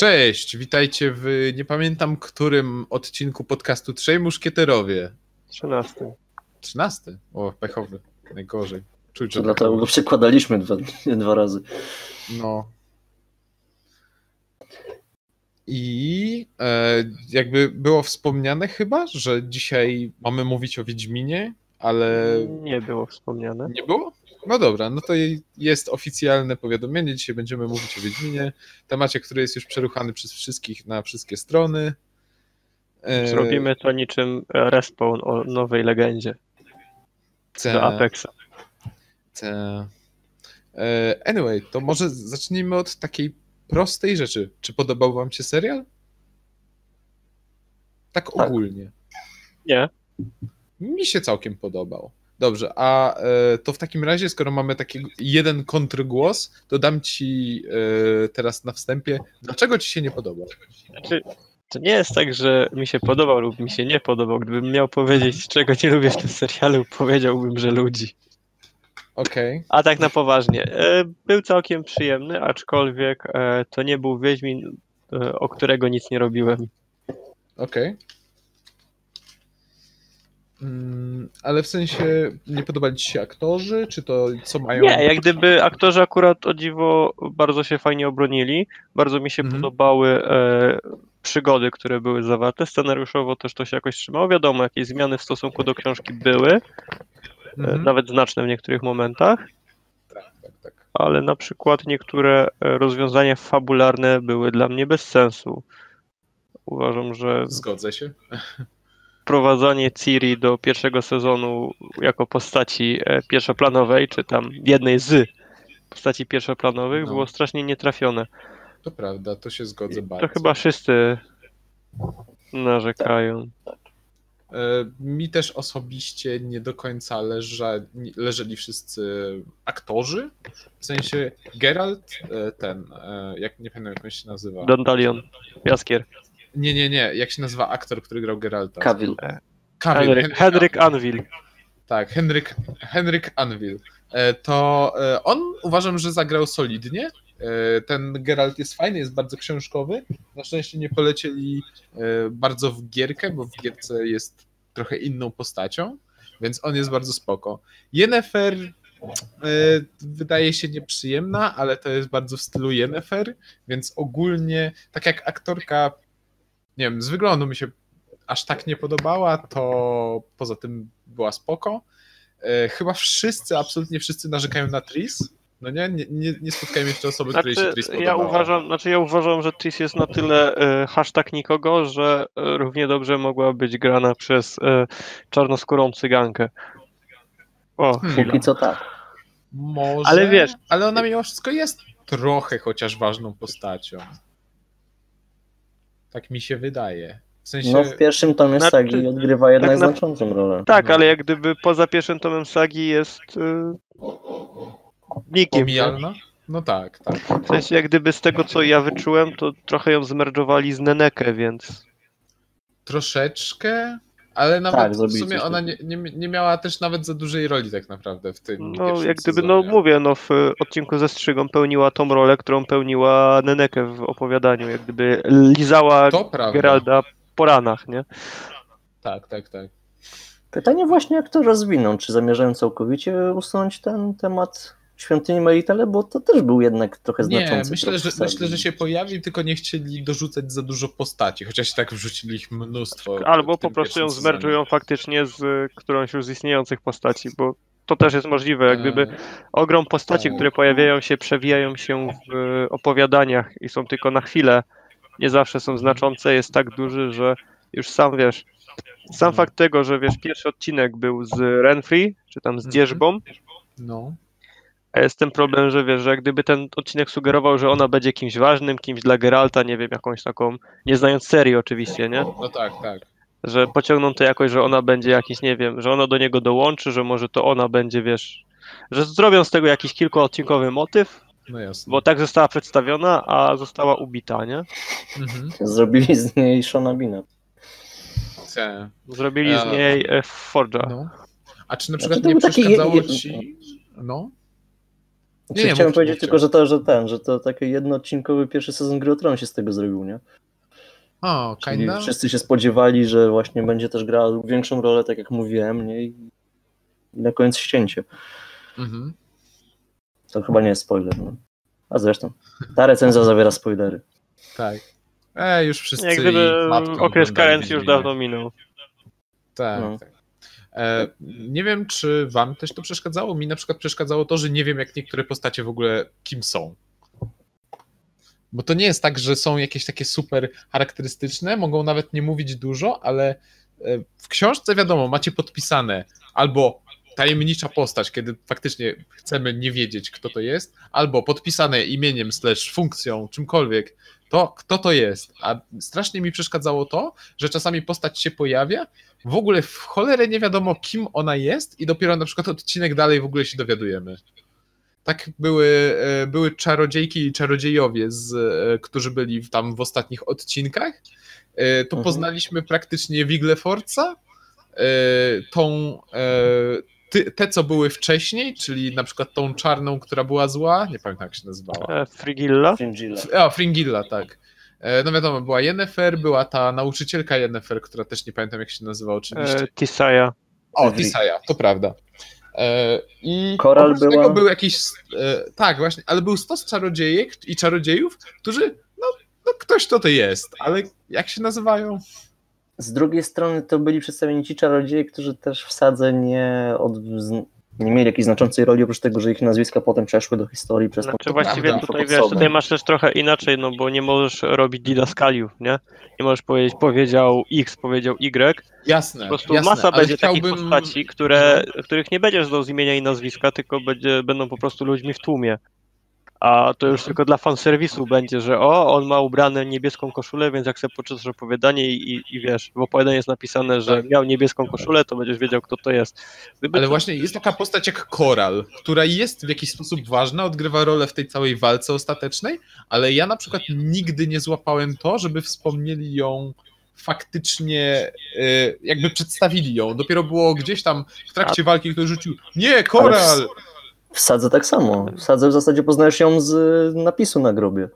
Cześć, witajcie w nie pamiętam którym odcinku podcastu Trzej Muszkieterowie. 13. 13? O, pechowy. Najgorzej. Czuć, To że dlatego go przekładaliśmy dwa, dwa razy. No. I e, jakby było wspomniane chyba, że dzisiaj mamy mówić o Wiedźminie, ale Nie było wspomniane. nie było? No dobra, no to jest oficjalne powiadomienie. Dzisiaj będziemy mówić o Wiedźminie, temacie, który jest już przeruchany przez wszystkich na wszystkie strony. E, Zrobimy to niczym respawn o nowej legendzie te- do Apexa. te- e, Anyway, to może zacznijmy od takiej prostej rzeczy. Czy podobał wam się serial? Tak Tak. ogólnie. Nie? Mi się całkiem podobał. Dobrze, a e, to w takim razie, skoro mamy taki jeden kontrgłos, to dam ci e, teraz na wstępie, dlaczego ci się nie podobał? Znaczy, to nie jest tak, że mi się podobał lub mi się nie podobał. Gdybym miał powiedzieć, czego nie lubię w tym serialu, powiedziałbym, że ludzi. Okej, A tak na poważnie. e, Był całkiem przyjemny, aczkolwiek to nie był Wiedźmin, o którego nic nie robiłem. okej. Mm, ale w sensie nie podobali ci się aktorzy, czy to co mają? Nie, jak gdyby aktorzy akurat o dziwo bardzo się fajnie obronili. Bardzo mi się Mhm. podobały e, przygody, które były zawarte. Scenariuszowo też to się jakoś trzymało. Wiadomo, jakieś zmiany w stosunku do książki były, e, Mhm. nawet znaczne w niektórych momentach, Tak, tak, tak. ale na przykład niektóre e, rozwiązania fabularne były dla mnie bez sensu. Uważam, że Zgodzę się. Wprowadzanie Ciri do pierwszego sezonu jako postaci e, pierwszoplanowej, czy tam jednej z postaci pierwszoplanowych, No. było strasznie nietrafione. To prawda, to się zgodzę bardzo. To chyba wszyscy narzekają. E, Mi też osobiście nie do końca leża, leżeli wszyscy aktorzy. W sensie Geralt, e, ten, jak nie pamiętam jak on się nazywa. Dandalion, Jaskier, Nie, nie, nie. Jak się nazywa aktor, który grał Geralta? Cavill. Cavill, Henryk, Hen- Henryk Anvil. Tak, Henryk, Henryk Anvil. E, To e, on uważam, że zagrał solidnie. E, Ten Geralt jest fajny, jest bardzo książkowy. Na szczęście nie polecieli e, bardzo w gierkę, bo w gierce jest trochę inną postacią, więc on jest bardzo spoko. Yennefer e, wydaje się nieprzyjemna, ale to jest bardzo w stylu Yennefer, więc ogólnie, tak jak aktorka, nie wiem, z wyglądu mi się aż tak nie podobała, to poza tym była spoko. E, chyba wszyscy, absolutnie wszyscy narzekają na Tris. No nie, nie, nie, nie spotkałem jeszcze osoby, której się Znaczy, Tris ja podobała. uważam, znaczy ja uważam, że Tris jest na tyle e, hashtag nikogo, że e, równie dobrze mogła być grana przez e, czarnoskórą cygankę. O, Hmm. Póki co tak. Może, Ale wiesz- ale ona mimo wszystko jest trochę chociaż ważną postacią. Tak mi się wydaje. W sensie, No w pierwszym tomie Znaczy, sagi odgrywa jednak tak na- znaczącą rolę. Tak, ale jak gdyby poza pierwszym tomem sagi jest e, nikim. pomijalna? No tak, tak. W sensie jak gdyby z tego co ja wyczułem, to trochę ją zmerdżowali z Nenekę, więc Troszeczkę, ale nawet Tak, w sumie ona nie, nie, nie miała też nawet za dużej roli tak naprawdę w tym no jak gdyby, no sezonie. mówię, no w odcinku ze Strzygą pełniła tą rolę, którą pełniła Nenekę w opowiadaniu, jak gdyby lizała. Geralda po ranach, nie? Tak, tak, tak. Pytanie właśnie, jak to rozwiną? Czy zamierzają całkowicie usunąć ten temat świątyni Meritele? Bo to też był jednak trochę Nie, znaczący myślę trop że, myślę, że się pojawi, tylko nie chcieli dorzucać za dużo postaci, chociaż tak wrzucili ich mnóstwo. Albo po prostu ją zmerdżują faktycznie z y, którąś już z istniejących postaci, bo to też jest możliwe, jak gdyby E, ogrom postaci, tak. które pojawiają się, przewijają się w y, opowiadaniach i są tylko na chwilę, nie zawsze są znaczące, jest tak duży, że już sam wiesz, sam Mhm. fakt tego, że wiesz, pierwszy odcinek był z Renfrey, czy tam z Mhm. Dzierzbą, No, jest ten problem, że wiesz, że gdyby ten odcinek sugerował, że ona będzie kimś ważnym, kimś dla Geralta, nie wiem, jakąś taką, nie znając serii oczywiście, nie? no tak, tak. że pociągną to jakoś, że ona będzie jakiś, nie wiem, że ona do niego dołączy, że może to ona będzie, wiesz, że zrobią z tego jakiś kilkuodcinkowy motyw, No jasne. bo tak została przedstawiona, a została ubita, nie? Mhm. Zrobili z niej Shona. Te. Zrobili z Ja- niej e, Forge'a. No. A czy na przykład Znaczy, nie taki przeszkadzało je- ci... No? Znaczy, nie, chciałem powiedzieć tylko, że to, że ten, że to taki jednoodcinkowy pierwszy sezon Gry o Tron się z tego zrobił, nie? O, Czyli kinda? wszyscy się spodziewali, że właśnie będzie też grała większą rolę, tak jak mówiłem, nie? I na koniec ścięcie. Mhm. To chyba nie jest spoiler, no. A zresztą, ta recenzja zawiera spoilery. Tak. E, już wszyscy Jak gdyby okres karencji już dawno minął. Tak, No. tak. E, nie wiem, czy wam też to przeszkadzało. Mi na przykład przeszkadzało to, że nie wiem, jak niektóre postacie w ogóle kim są. Bo to nie jest tak, że są jakieś takie super charakterystyczne, mogą nawet nie mówić dużo, ale e, w książce wiadomo, macie podpisane albo tajemnicza postać, kiedy faktycznie chcemy nie wiedzieć, kto to jest, albo podpisane imieniem slash funkcją, czymkolwiek, to kto to jest. A strasznie mi przeszkadzało to, że czasami postać się pojawia, w ogóle w cholerę nie wiadomo, kim ona jest i dopiero na przykład odcinek dalej w ogóle się dowiadujemy. Tak były, e, były czarodziejki i czarodziejowie, z, e, którzy byli tam w ostatnich odcinkach. E, To Mhm. poznaliśmy praktycznie Wigleforca, tą, ty, te, co były wcześniej, czyli na przykład tą czarną, która była zła, nie pamiętam jak się nazywała. E, Frigilla? Fringilla. A, Fringilla, tak. E, No wiadomo, była Yennefer, była ta nauczycielka Yennefer, która też nie pamiętam jak się nazywa oczywiście. E, Tisaya. O, Evri. Tisaya, to prawda. E, I Koral oprócz była? tego był jakiś, e, tak właśnie, ale był stos czarodziejek i czarodziejów, którzy, no, no ktoś to to jest, ale jak się nazywają? Z drugiej strony to byli przedstawieni ci czarodzieje, którzy też w sadze nie, od, nie mieli jakiejś znaczącej roli, oprócz tego, że ich nazwiska potem przeszły do historii przez Znaczy tą- właściwie tutaj wiesz, tutaj masz też trochę inaczej, no bo nie możesz robić didaskaliów, nie? Nie możesz powiedzieć powiedział X, powiedział Y. Jasne, Po prostu jasne, masa będzie takich chciałbym- No. postaci, które, których nie będziesz znał z imienia i nazwiska, tylko będzie, będą po prostu ludźmi w tłumie. A to już tylko dla fanserwisu będzie, że o, on ma ubrane niebieską koszulę, więc jak sobie poczytasz opowiadanie i, i, wiesz, w opowiadaniu jest napisane, że Tak. miał niebieską koszulę, to będziesz wiedział, kto to jest. Gdyby Ale to- właśnie jest taka postać jak Koral, która jest w jakiś sposób ważna, odgrywa rolę w tej całej walce ostatecznej, ale ja na przykład nigdy nie złapałem to, żeby wspomnieli ją faktycznie, y, jakby przedstawili ją. Dopiero było gdzieś tam w trakcie walki ktoś rzucił, nie, Koral! W sadze tak samo. W sadze w zasadzie poznajesz ją z y, napisu na grobie.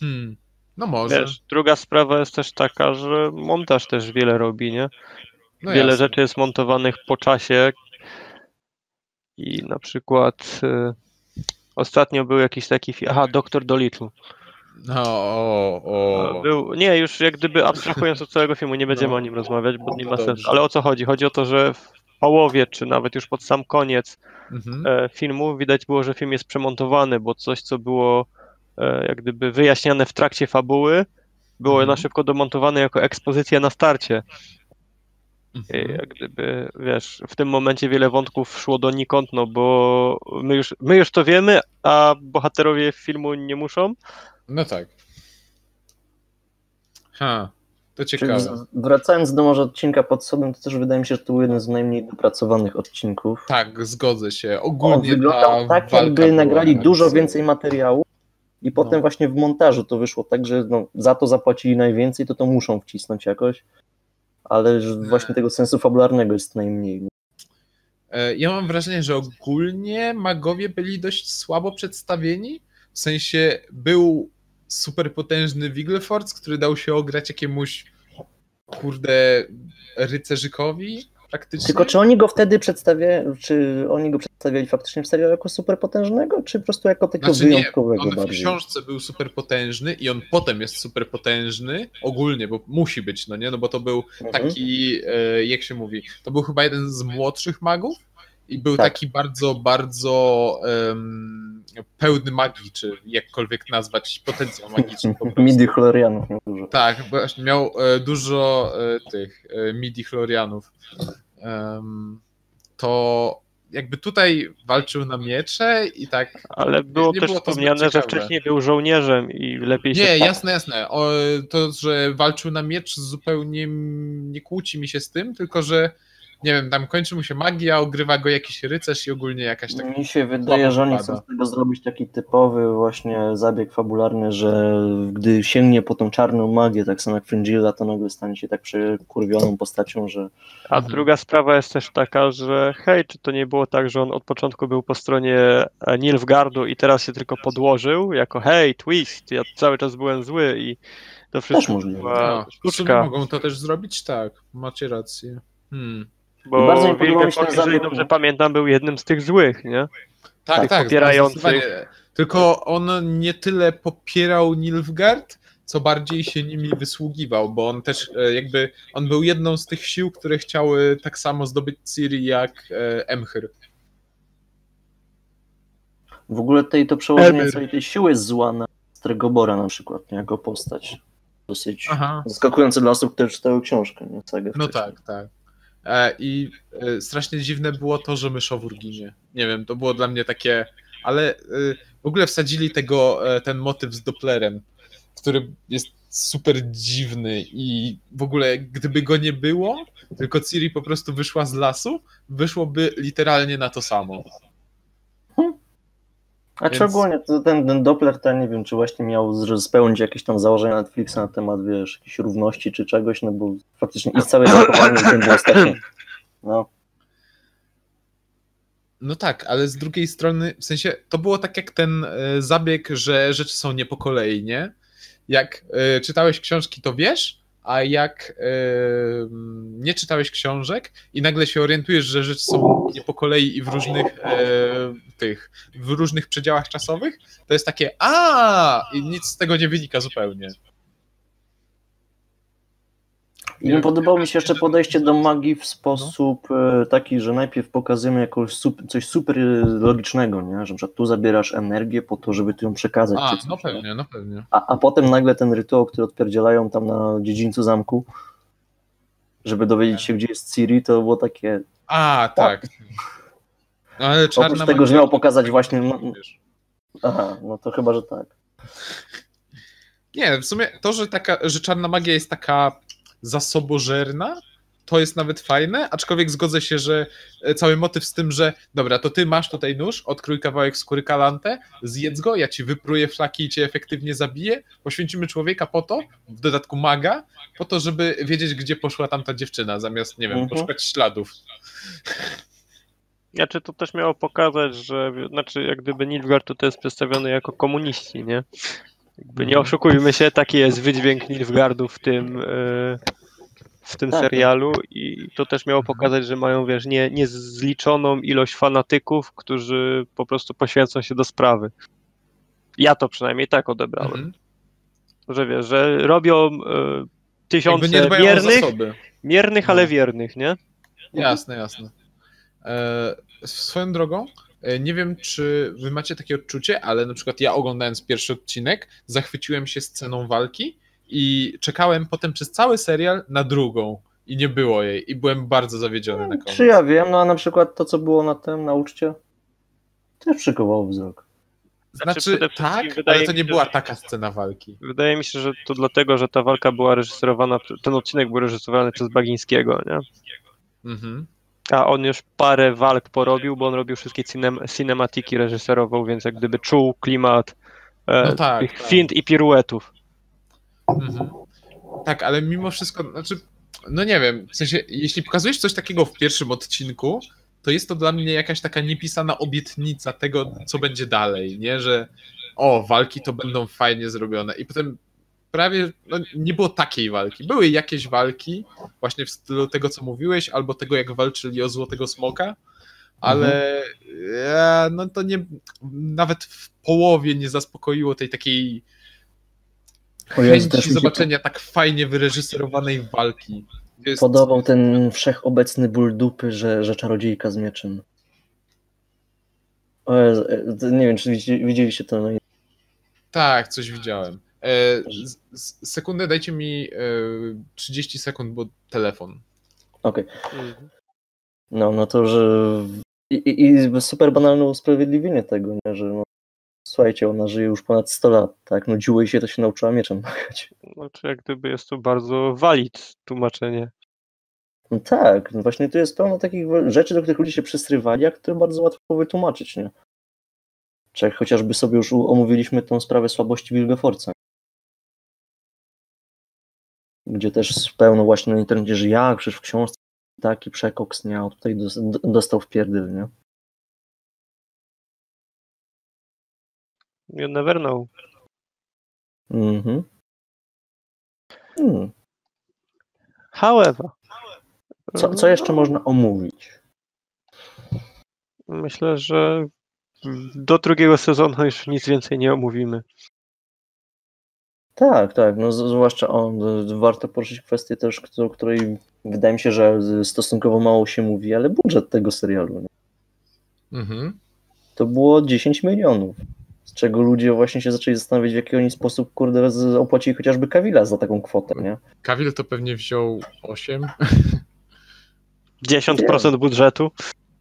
Hmm, no może. Wiesz, druga sprawa jest też taka, że montaż też wiele robi, nie? No Wiele jasne. rzeczy jest montowanych po czasie i na przykład y, ostatnio był jakiś taki, aha, Doktor Dolittle. No, o, o. Był, nie, już jak gdyby abstrahując od całego filmu, nie będziemy No. o nim rozmawiać, bo nie ma Dobrze. sensu. Ale o co chodzi? Chodzi o to, że w połowie, czy nawet już pod sam koniec Mhm. e, filmu widać było, że film jest przemontowany, bo coś, co było e, jak gdyby wyjaśniane w trakcie fabuły, było Mhm. na szybko domontowane jako ekspozycja na starcie. I Mhm. jak gdyby, wiesz, w tym momencie wiele wątków szło donikąd, no bo my już, my już to wiemy, a bohaterowie filmu nie muszą. No tak. Ha, to Czyli ciekawe. z- wracając do może odcinka pod sobą, to też wydaje mi się, że to był jeden z najmniej dopracowanych odcinków. Tak, zgodzę się. On Ogólnie wyglądał ta tak, jakby nagrali dużo więcej materiału i potem No. właśnie w montażu to wyszło tak, że no, za to zapłacili najwięcej, to to muszą wcisnąć jakoś, ale właśnie tego sensu fabularnego jest najmniej. E, Ja mam wrażenie, że ogólnie magowie byli dość słabo przedstawieni. W sensie był superpotężny Wigleforce, który dał się ograć jakiemuś kurde rycerzykowi praktycznie. Tylko czy oni go wtedy przedstawiali, czy oni go przedstawiali faktycznie w serialu jako superpotężnego, czy po prostu jako takiego Znaczy nie, wyjątkowego on w książce był superpotężny i on potem jest superpotężny ogólnie, bo musi być, no nie? No bo to był Mhm. taki, e, jak się mówi, to był chyba jeden z młodszych magów i był Tak. taki bardzo, bardzo em, pełny magii, czy jakkolwiek nazwać potencjał magiczny po prostu. Midi chlorianów miał dużo. Tak, właśnie miał e, dużo e, tych e, midi chlorianów. Em, to jakby tutaj walczył na miecze i tak Ale było nie też było wspomniane, że wcześniej był żołnierzem i lepiej się... Nie, jasne, jasne. O, to, że walczył na miecz zupełnie nie kłóci mi się z tym, tylko że nie wiem, tam kończy mu się magia, ogrywa go jakiś rycerz i ogólnie jakaś taka... Mi się wydaje, że oni chcą z tego zrobić taki typowy właśnie zabieg fabularny, że gdy sięgnie po tą czarną magię, tak samo jak Fringilla, to nagle stanie się tak przekurwioną postacią, że A Mhm. druga sprawa jest też taka, że hej, czy to nie było tak, że on od początku był po stronie e, Nilfgaardu i teraz się tylko podłożył jako hej, twist, ja cały czas byłem zły i to wszystko możliwe. była No, mogą to też zrobić, tak, macie rację. Hmm. Bo Bardzo mi podobał się ten jeżeli dobrze pamiętam, był jednym z tych złych, nie? Tak, Tak, tak, popierających. Tylko on nie tyle popierał Nilfgaard, co bardziej się nimi wysługiwał, bo on też e, jakby, on był jedną z tych sił, które chciały tak samo zdobyć Ciri jak e, Emhyr. w ogóle tej, to przełożenie Eber. całej tej siły jest zła na Stregobora na przykład, nie? jako postać. Dosyć Aha. zaskakujące dla osób, które czytały książkę, nie? Sagę No wcześniej. tak, tak. E, I e, strasznie dziwne było to, że myszowór ginie. Nie wiem, to było dla mnie takie, ale e, w ogóle wsadzili tego, ten motyw z Dopplerem, który jest super dziwny i w ogóle gdyby go nie było, tylko Ciri po prostu wyszła z lasu, wyszłoby literalnie na to samo. A czy Więc- ogólnie to ten, ten Doppler, to ja nie wiem, czy właśnie miał spełnić jakieś tam założenia Netflixa na temat, wiesz, jakiejś równości czy czegoś, no bo faktycznie i całe zachowanie w tym było strasznie. No, No tak, ale z drugiej strony, w sensie, to było tak jak ten e, zabieg, że rzeczy są nie po kolei, nie? Jak e, czytałeś książki, to wiesz, a jak nie czytałeś książek i nagle się orientujesz, że rzeczy są nie po kolei i w różnych e, tych, w różnych przedziałach czasowych, to jest takie a i nic z tego nie wynika zupełnie. I nie podobało mi się jeszcze podejście do magii w sposób e, taki, że najpierw pokazujemy jakoś coś super logicznego, nie? że na przykład tu zabierasz energię po to, żeby ty ją przekazać. A, czy coś, no nie? pewnie, no pewnie. A, a potem nagle ten rytuał, który odpierdzielają tam na dziedzińcu zamku, żeby dowiedzieć się, gdzie jest Ciri, to było takie... A, tak. No, ale czarna Oprócz tego, że miał pokazać właśnie... No, aha, no to chyba, że tak. Nie, w sumie to, że, taka, że czarna magia jest taka zasobożerna, to jest nawet fajne, aczkolwiek zgodzę się, że e, cały motyw z tym, że dobra, to ty masz tutaj nóż, odkrój kawałek skóry kalante, zjedz go, ja ci wypruję flaki i cię efektywnie zabiję, poświęcimy człowieka po to, w dodatku maga, po to, żeby wiedzieć, gdzie poszła tamta dziewczyna, zamiast, nie wiem, Mhm. poszukać śladów. Znaczy to też miało pokazać, że znaczy jak gdyby Nilfgaard tutaj jest przedstawiony jako komuniści, nie? Jakby nie oszukujmy się, taki jest wydźwięk Nilfgaardu w tym, e, w tym Tak. serialu i to też miało pokazać, że mają, wiesz, nie, niezliczoną ilość fanatyków, którzy po prostu poświęcą się do sprawy. Ja to przynajmniej tak odebrałem, Mhm. że wiesz, że robią e, tysiące miernych, miernych, ale No. wiernych, nie? Jasne, jasne. E, swoją drogą, nie wiem, czy wy macie takie odczucie, ale na przykład ja oglądając pierwszy odcinek, zachwyciłem się sceną walki i czekałem potem przez cały serial na drugą i nie było jej i byłem bardzo zawiedziony na koniec. Czy ja wiem, no a na przykład to, co było na tym, na uczcie, też przykowało wzrok. Znaczy, Znaczy, tak, wydaje ale to mi nie się, była że- taka scena walki. Wydaje mi się, że to dlatego, że ta walka była reżyserowana, ten odcinek był reżyserowany przez Bagińskiego, nie? Mhm. A on już parę walk porobił, bo on robił wszystkie cinem, cinematiki, reżyserował, więc jak gdyby czuł klimat e, No tak, tych tak. fint i piruetów. Mhm. Tak, ale mimo wszystko, znaczy, no nie wiem, w sensie, jeśli pokazujesz coś takiego w pierwszym odcinku, to jest to dla mnie jakaś taka niepisana obietnica tego, co będzie dalej, nie, że o, walki to będą fajnie zrobione i potem prawie, no nie było takiej walki. Były jakieś walki, właśnie w stylu tego, co mówiłeś, albo tego, jak walczyli o Złotego Smoka, ale e, no to nie, nawet w połowie nie zaspokoiło tej takiej chęci zobaczenia tak fajnie wyreżyserowanej walki. Jest... podobał ten wszechobecny ból dupy, że, że czarodziejka z mieczem. O e, nie wiem, czy widzi- widzieliście to. Tak, coś widziałem. E, z, z, sekundę, dajcie mi e, 30 sekund, bo telefon. Okej. Mhm. No, no to, że. I, i, I super banalne usprawiedliwienie tego, nie? że no, słuchajcie, ona żyje już ponad 100 lat, tak? Nudziło jej się, to się nauczyła mieczem machać. Znaczy jak gdyby jest to bardzo valid tłumaczenie. No tak, no właśnie tu jest pełno takich rzeczy, do których ludzie się przysrywali, a które bardzo łatwo wytłumaczyć, nie? Czy jak chociażby sobie już omówiliśmy tą sprawę słabości Wilgefortza. Gdzie też pełno właśnie na internecie, że jak, przecież w książce taki przekoks a tutaj dostał w pierdol, nie? You never know. Mhm. Hmm. However, Co, co jeszcze można omówić? myślę, że do drugiego sezonu już nic więcej nie omówimy. Tak, tak, no zwłaszcza o, warto poruszyć kwestię też, o której wydaje mi się, że stosunkowo mało się mówi, ale budżet tego serialu. Nie? Mhm. To było 10 milionów, z czego ludzie właśnie się zaczęli zastanawiać, w jaki oni sposób, kurde, opłacili chociażby Kawila za taką kwotę, nie? Kawil to pewnie wziął 8. 10% budżetu.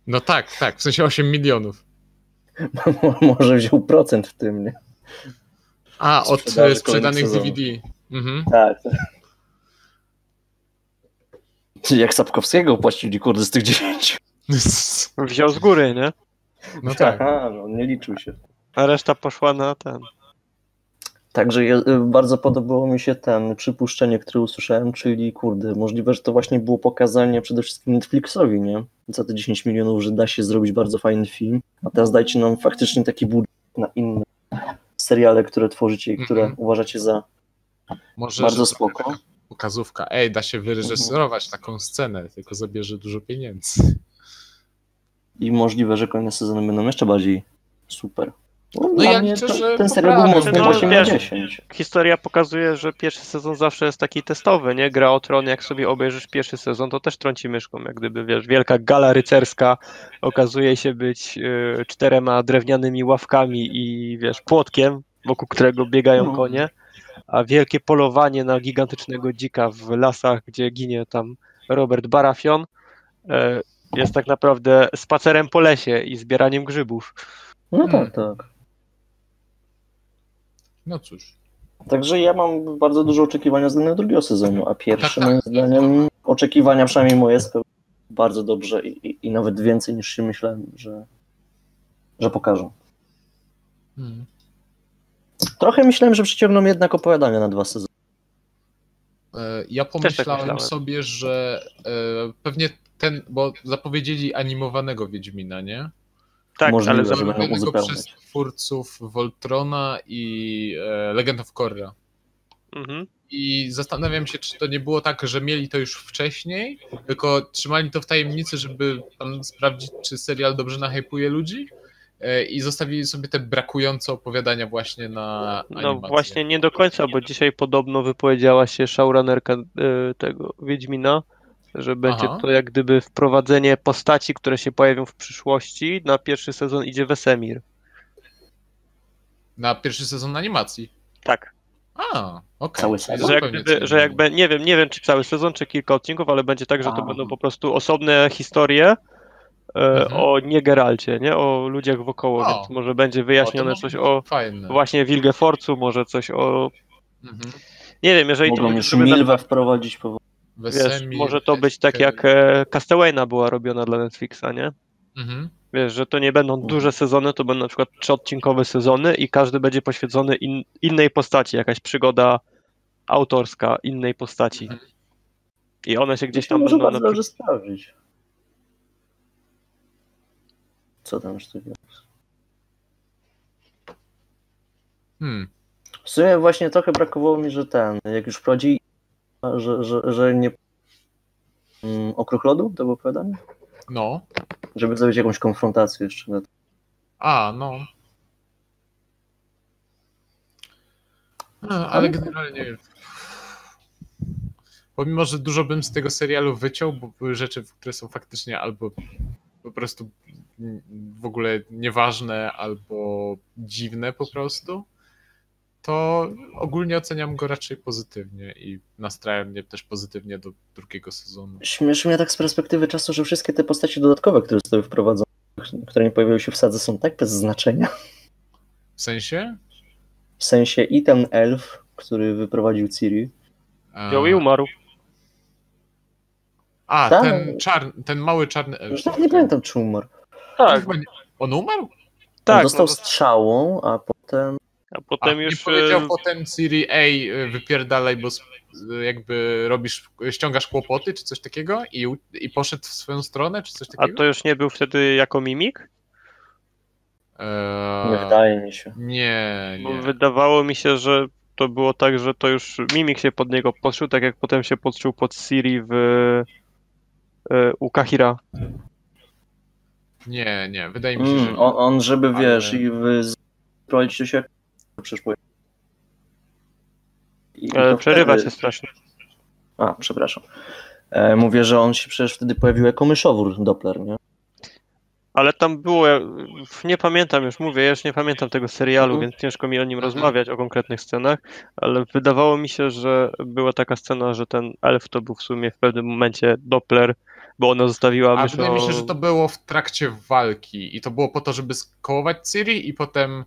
No tak, tak, w sensie 8 milionów. Może wziął procent w tym, nie? A, od e, sprzedanych DVD. Mhm. Tak. Czyli jak Sapkowskiego opłacili, kurde, z tych 10. Wziął z góry, nie? No tak. Aha, no nie liczył się. A reszta poszła na ten. Także je, y, bardzo podobało mi się ten przypuszczenie, które usłyszałem, czyli kurde, możliwe, że to właśnie było pokazanie przede wszystkim Netflixowi, nie? Za te 10 milionów, że da się zrobić bardzo fajny film, a teraz dajcie nam faktycznie taki budżet na inne seriale, które tworzycie i które Mhm. uważacie za Może, bardzo spoko. Pokazówka. Ej, da się wyreżyserować taką scenę, tylko zabierze dużo pieniędzy. i możliwe, że kolejne sezony będą jeszcze bardziej super. No, No ja liczę, że ten serial był mocny No, 8 na wiesz, 10. Historia pokazuje, że pierwszy sezon zawsze jest taki testowy, nie? Gra o tron, jak sobie obejrzysz pierwszy sezon, to też trąci myszką, jak gdyby, wiesz, wielka gala rycerska okazuje się być y, czterema drewnianymi ławkami i, wiesz, płotkiem, wokół którego biegają No. konie, a wielkie polowanie na gigantycznego dzika w lasach, gdzie ginie tam Robert Barafion, y, jest tak naprawdę spacerem po lesie i zbieraniem grzybów. No Hmm. tak, tak. No cóż. Także ja mam bardzo duże oczekiwania względem drugiego sezonu, a pierwszy Tak, tak. moim zdaniem oczekiwania przynajmniej moje spełniły bardzo dobrze i, i, i nawet więcej niż się myślałem, że, że pokażą. Hmm. Trochę myślałem, że przyciągną jednak opowiadania na dwa sezony. E, Ja tak pomyślałem myślałem. sobie, że e, pewnie ten, bo zapowiedzieli animowanego Wiedźmina, nie? Tak, Możliwe, ale że za- będą uzupełniać. przez twórców Voltrona i e, Legend of Korra. mhm. I zastanawiam się, czy to nie było tak, że mieli to już wcześniej, tylko trzymali to w tajemnicy, żeby tam sprawdzić, czy serial dobrze nahypuje ludzi e, i zostawili sobie te brakujące opowiadania właśnie na No animację. właśnie nie do końca, bo dzisiaj podobno wypowiedziała się showrunnerka y, tego Wiedźmina, że będzie Aha. to jak gdyby wprowadzenie postaci, które się pojawią w przyszłości. Na pierwszy sezon idzie Wesemir. Na pierwszy sezon animacji. Tak. A, okej. Cały Czyli sezon? Że jak, gdyby, że jak innego. be, nie wiem, nie wiem czy cały sezon, czy kilka odcinków, ale będzie tak, że to A. będą po prostu osobne historie e, Mhm. o nie Geralcie, nie? O ludziach wokoło, O. więc może będzie O, to wyjaśnione może coś o Fajne. właśnie Wilgefortzu, może coś o... Mhm. Nie wiem, jeżeli to Mogą będzie już Milwę wprowadzić powoli. Wiesz, może to być tak jak e, Castellana była robiona dla Netflixa, nie? Mhm. Wiesz, że to nie będą duże sezony, to będą na przykład trzyodcinkowe sezony i każdy będzie poświęcony in, innej postaci, jakaś przygoda autorska innej postaci. Mhm. I one się gdzieś tam może będą... bardzo Na... dobrze sprawdzić. Co tam jeszcze jest? Hmm. W sumie właśnie trochę brakowało mi, że ten, jak już wprowadzi, że, że, że nie mm, okruch lodu, to było opowiadanie? No. Żeby zrobić jakąś konfrontację jeszcze. A, no. A, ale generalnie. Pomimo, że dużo bym z tego serialu wyciął, bo były rzeczy, które są faktycznie albo po prostu w ogóle nieważne, albo dziwne po prostu, to ogólnie oceniam go raczej pozytywnie i nastraja mnie też pozytywnie do drugiego sezonu. Śmieszy mnie tak z perspektywy czasu, że wszystkie te postacie dodatkowe, które zostały wprowadzone, które nie pojawiły się w sadze, są tak bez znaczenia. W sensie? W sensie i ten elf, który wyprowadził Ciri, A, Joey umarł. A, Tak. ten, czarny, ten mały czarny elf. Nawet nie pamiętam, czy umarł. Tak, On umarł? On tak. dostał no, strzałą, a potem... a A, potem nie już. powiedział e, potem Siri, ej, wypierdalaj, bo sp- jakby robisz, ściągasz kłopoty, czy coś takiego i, i poszedł w swoją stronę, czy coś A takiego? to już nie był wtedy jako mimik? Eee, Nie wydaje mi się. Nie, Bo nie. wydawało mi się, że to było tak, że to już mimik się pod niego podszył, tak jak potem się podszył pod Siri w e, u Kahira. Nie, nie, wydaje mi się, że... Mm, on, on, żeby Ale- wiesz, i wy sprowadzić się przyszło. I, E, Przerywa wtedy- się strasznie. A, przepraszam. E, mówię, że on się przecież wtedy pojawił jako myszowór Doppler, nie? Ale tam było, nie pamiętam już, mówię, ja już nie pamiętam tego serialu, Mhm. więc ciężko mi o nim rozmawiać, o konkretnych scenach, ale wydawało mi się, że była taka scena, że ten elf to był w sumie w pewnym momencie Doppler, bo ona zostawiła A myszo... wydaje mi się, że to było w trakcie walki i to było po to, żeby skołować Ciri i potem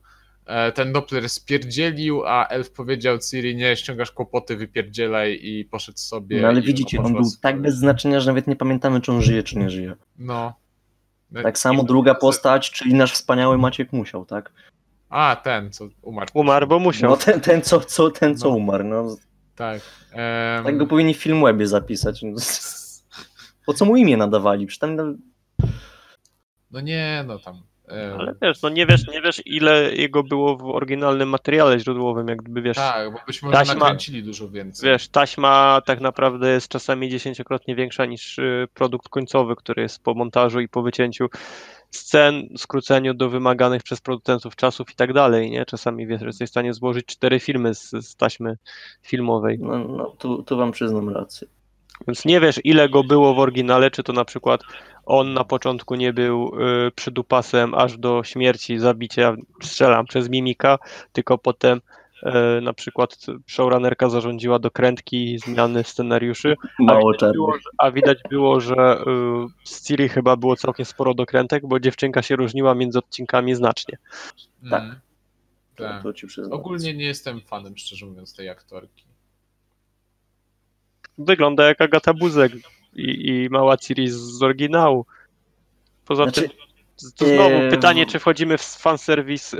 ten Doppler spierdzielił, a elf powiedział Ciri, nie, ściągasz kłopoty, wypierdzielaj i poszedł sobie. No ale widzicie, on poszła był tak bez znaczenia, że nawet nie pamiętamy, czy on żyje, czy nie żyje. No. Tak samo druga postać, czyli nasz wspaniały Maciek Musiał, tak? A, ten, co umarł. Umarł, bo musiał. No ten, ten, co, co, ten, co No. umarł, no. Tak. em, Tak go powinni w Filmwebie zapisać. No, Po co mu imię nadawali? Przecież tam no, No nie, no tam. Ale wiesz, no nie wiesz, nie wiesz ile jego było w oryginalnym materiale źródłowym, jak gdyby wiesz, Tak, bo być może taśma- nakręcili dużo więcej. wiesz, taśma tak naprawdę jest czasami dziesięciokrotnie większa niż y, produkt końcowy, który jest po montażu i po wycięciu scen, skróceniu do wymaganych przez producentów czasów i tak dalej, nie? Czasami wiesz, jesteś w stanie złożyć cztery filmy z, z taśmy filmowej, no, no tu, tu wam przyznam rację. Więc nie wiesz ile go było w oryginale, czy to na przykład on na początku nie był y, przydupasem aż do śmierci, zabicia, strzelam, przez mimika, tylko potem y, na przykład showrunnerka zarządziła dokrętki, zmiany scenariuszy, Mało a widać, było, że, a widać było, że y, z Ciri chyba było całkiem sporo dokrętek, bo dziewczynka się różniła między odcinkami znacznie. tak. Mm, tak. to. Ogólnie nie jestem fanem, szczerze mówiąc, tej aktorki. Wygląda jak Agata Buzek i, i mała Ciri z oryginału. Poza Znaczy, tym, to znowu em, pytanie, czy wchodzimy w fanserwis, y,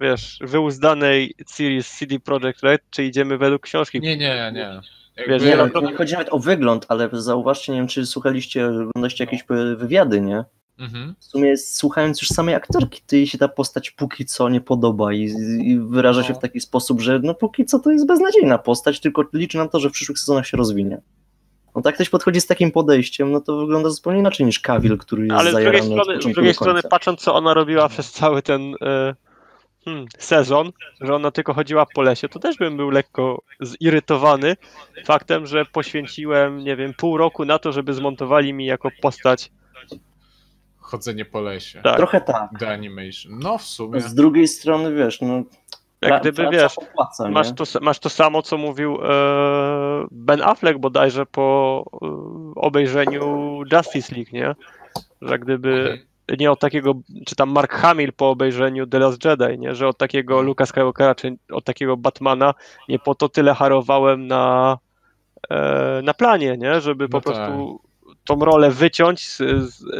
wiesz, wyuzdanej Ciri z CD Projekt Red, czy idziemy według książki? Nie, nie, nie. Wiesz, Nie, no, naprawdę- nie chodzi nawet o wygląd, ale zauważcie, nie wiem, czy słuchaliście, oglądaliście jakieś wywiady, nie? Mhm. W sumie słuchając już samej aktorki, to jej się ta postać póki co nie podoba i, i wyraża się No. w taki sposób, że no póki co to jest beznadziejna postać, tylko liczy na to, że w przyszłych sezonach się rozwinie. No tak ktoś podchodzi z takim podejściem, no to wygląda zupełnie inaczej niż Kawil, który jest Ale z drugiej strony, z drugiej strony patrząc, co ona robiła przez cały ten y, hmm, sezon, że ona tylko chodziła po lesie, to też bym był lekko zirytowany faktem, że poświęciłem, nie wiem, pół roku na to, żeby zmontowali mi jako postać. Chodzenie po lesie. Tak. Trochę tak. The Animation. No w sumie. Z drugiej strony, wiesz, no Jak gdyby, wiesz, popłaca, Masz to, masz to samo, co mówił e, Ben Affleck bodajże po e, obejrzeniu Justice League, nie? Że gdyby nie od takiego, czy tam Mark Hamill po obejrzeniu The Last Jedi, nie? Że od takiego Luka Skywalkera, czy od takiego Batmana nie po to tyle harowałem na, e, na planie, nie? Żeby po No tak. prostu tą rolę wyciąć,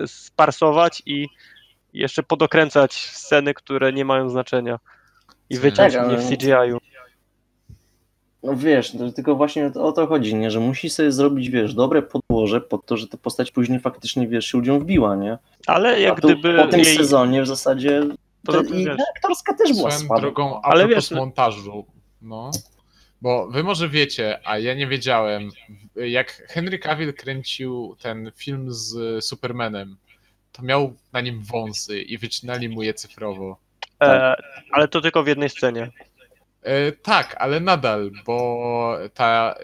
sparsować i jeszcze podokręcać sceny, które nie mają znaczenia. I wyciąć Tak, mnie w CGI-u. No wiesz, no, tylko właśnie o to chodzi, nie? Że musi sobie zrobić, wiesz, dobre podłoże pod to, że ta postać później faktycznie, wiesz, się ludziom wbiła, nie? Ale jak tu gdyby po tym jej... sezonie w zasadzie Poza to, tym, i wiesz, aktorska też była słaba. drogą, Ale wiesz, propos montażu, no, bo wy może wiecie, a ja nie wiedziałem, jak Henry Cavill kręcił ten film z Supermanem, to miał na nim wąsy i wycinali mu je cyfrowo. e, ale to tylko w jednej scenie. E, tak, ale nadal, bo ta,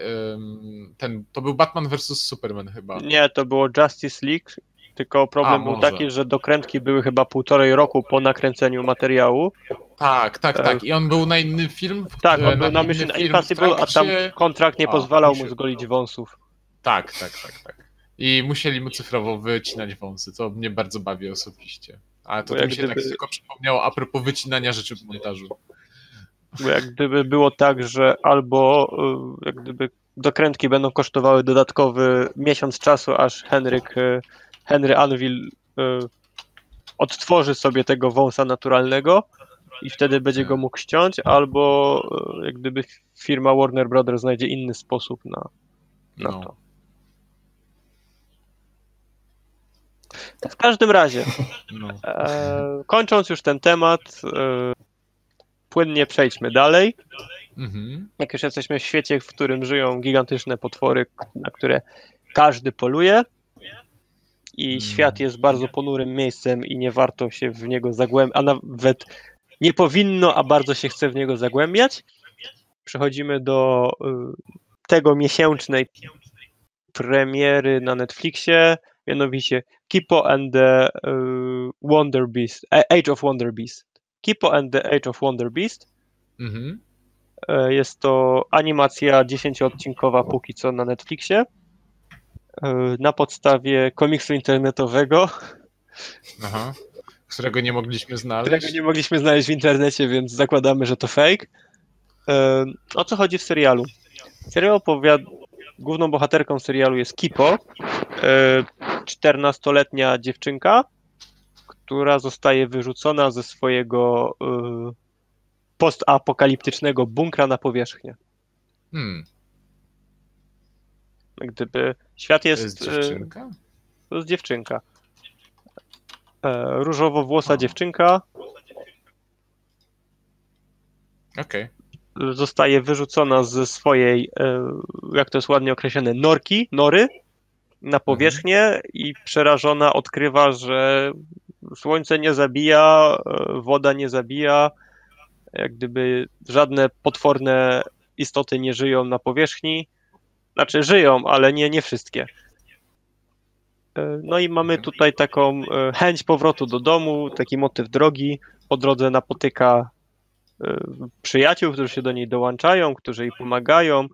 ten, to był Batman vs. Superman chyba. Nie, to było Justice League, tylko problem A, był może. taki, że dokrętki były chyba półtorej roku po nakręceniu materiału. Tak, tak, E, tak. I on był na inny film. Tak, on był na Mission Impossible, a tam kontrakt nie A, pozwalał mu zgolić wąsów. Tak, tak, tak, tak. I musieli mu cyfrowo wycinać wąsy, co mnie bardzo bawi osobiście. Ale to Bo mi się tak gdyby- tylko przypomniało a propos wycinania rzeczy w montażu. Bo jak gdyby było tak, że albo y, jak gdyby dokrętki będą kosztowały dodatkowy miesiąc czasu, aż Henryk, e, Henry Anvil e, odtworzy sobie tego wąsa naturalnego i wtedy będzie go mógł ściąć, albo e, jak gdyby firma Warner Brothers znajdzie inny sposób na, na No. to. W każdym razie, No. e, kończąc już ten temat, e, płynnie przejdźmy dalej. Mhm. Jak już jesteśmy w świecie, w którym żyją gigantyczne potwory, na które każdy poluje i Mm. świat jest bardzo ponurym miejscem i nie warto się w niego zagłębiać, a nawet nie powinno, a bardzo się chce w niego zagłębiać. Przechodzimy do y, tego miesięcznej premiery na Netflixie, mianowicie Kipo and the y, Wonder Beast, e, Age of Wonder Beast. Kipo and the Age of Wonder Beast Mhm. E, Jest to animacja 10-odcinkowa póki co na Netflixie. E, Na podstawie komiksu internetowego, Aha. Którego nie mogliśmy znaleźć. którego nie mogliśmy znaleźć w internecie, więc zakładamy, że to fake. E, O co chodzi w serialu? Serial opowiada. Główną bohaterką serialu jest Kipo, e, 14-letnia dziewczynka, która zostaje wyrzucona ze swojego e, postapokaliptycznego bunkra na powierzchnię. Hmm. Jak gdyby świat To jest. jest e, dziewczynka? To jest dziewczynka. E, Różowo-włosa dziewczynka Okej. zostaje wyrzucona ze swojej, e, jak to jest ładnie określone, norki, nory na powierzchnię i przerażona odkrywa, że słońce nie zabija, woda nie zabija, jak gdyby żadne potworne istoty nie żyją na powierzchni. Znaczy żyją, ale nie, nie wszystkie. E, No i mamy tutaj taką e, chęć powrotu do domu, taki motyw drogi. Po drodze napotyka e, przyjaciół, którzy się do niej dołączają, którzy jej pomagają.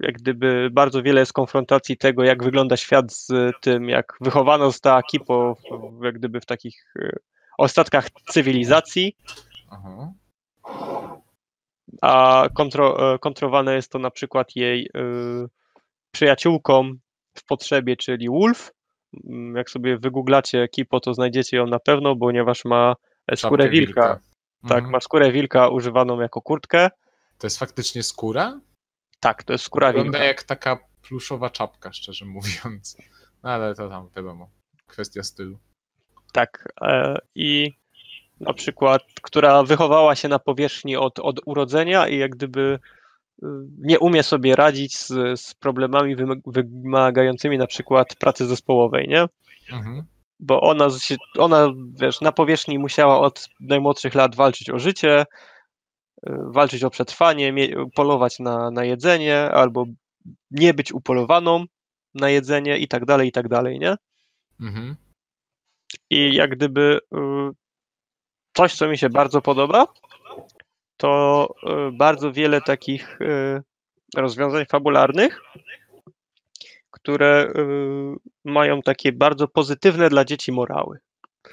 Jak gdyby bardzo wiele jest konfrontacji tego, jak wygląda świat z tym, jak wychowano została Kipo jak gdyby w takich ostatkach cywilizacji, Aha. A kontro, e, kontrowane jest to na przykład jej e, przyjaciółką w potrzebie, czyli Wolf. Mm, Jak sobie wygooglacie Kipo, to znajdziecie ją na pewno, ponieważ ma skórę Czapkę wilka. Tak, Mhm. ma skórę wilka używaną jako kurtkę. To jest faktycznie skóra? Tak, to jest skóra Wygląda wilka. jak taka pluszowa czapka, szczerze mówiąc. No ale to tam wiadomo. Kwestia stylu. Tak. e, I na przykład, która wychowała się na powierzchni od, od urodzenia i jak gdyby y, nie umie sobie radzić z, z problemami wyma- wymagającymi na przykład pracy zespołowej, nie? Mhm. Bo ona, się, ona wiesz, na powierzchni musiała od najmłodszych lat walczyć o życie, y, walczyć o przetrwanie, polować na, na jedzenie albo nie być upolowaną na jedzenie i tak dalej, i tak dalej, nie? Mhm. I jak gdyby y, coś, co mi się bardzo podoba, to y, bardzo wiele takich y, rozwiązań fabularnych, które y, mają takie bardzo pozytywne dla dzieci morały.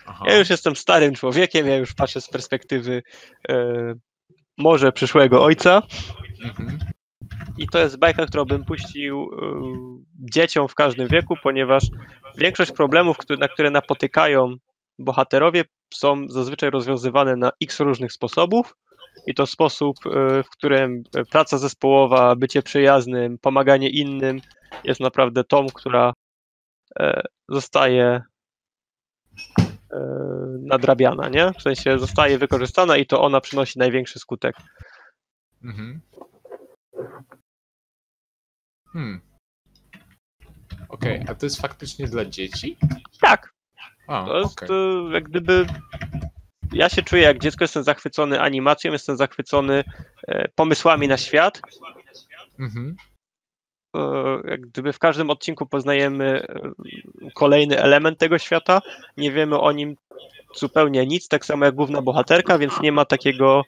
Aha. Ja już jestem starym człowiekiem, ja już patrzę z perspektywy może przyszłego ojca Mhm. i to jest bajka, którą bym puścił dzieciom w każdym wieku, ponieważ większość problemów, na które napotykają bohaterowie, są zazwyczaj rozwiązywane na x różnych sposobów. I to sposób, y, w którym praca zespołowa, bycie przyjaznym, pomaganie innym jest naprawdę tą, która e, zostaje e, nadrabiana, nie? W sensie zostaje wykorzystana i to ona przynosi największy skutek. Mhm. Hmm. Okej, a to jest faktycznie dla dzieci? Tak, A, To jest okej. e, jak gdyby. Ja się czuję jak dziecko, jestem zachwycony animacją, jestem zachwycony e, pomysłami na świat. Mhm. E, Jak gdyby w każdym odcinku poznajemy kolejny element tego świata. Nie wiemy o nim zupełnie nic, tak samo jak główna bohaterka, więc nie ma takiego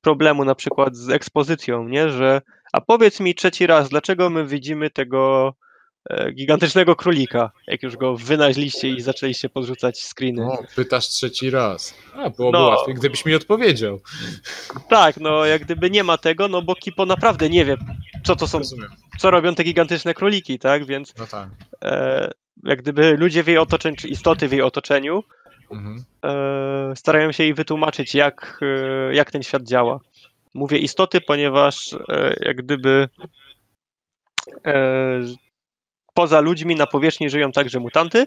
problemu na przykład z ekspozycją, nie? Że a powiedz mi trzeci raz, dlaczego my widzimy tego gigantycznego królika, jak już go wynaleźliście i zaczęliście podrzucać screeny. O, pytasz trzeci raz. A, byłoby No. łatwiej, gdybyś mi odpowiedział. Tak, no jak gdyby nie ma tego, no bo Kipo naprawdę nie wie, co to są, Rozumiem. co robią te gigantyczne króliki, tak? Więc No tak. e, jak gdyby ludzie w jej otoczeniu, czy istoty w jej otoczeniu Mhm. e, starają się jej wytłumaczyć, jak, e, jak ten świat działa. Mówię istoty, ponieważ e, jak gdyby e, poza ludźmi na powierzchni żyją także mutanty,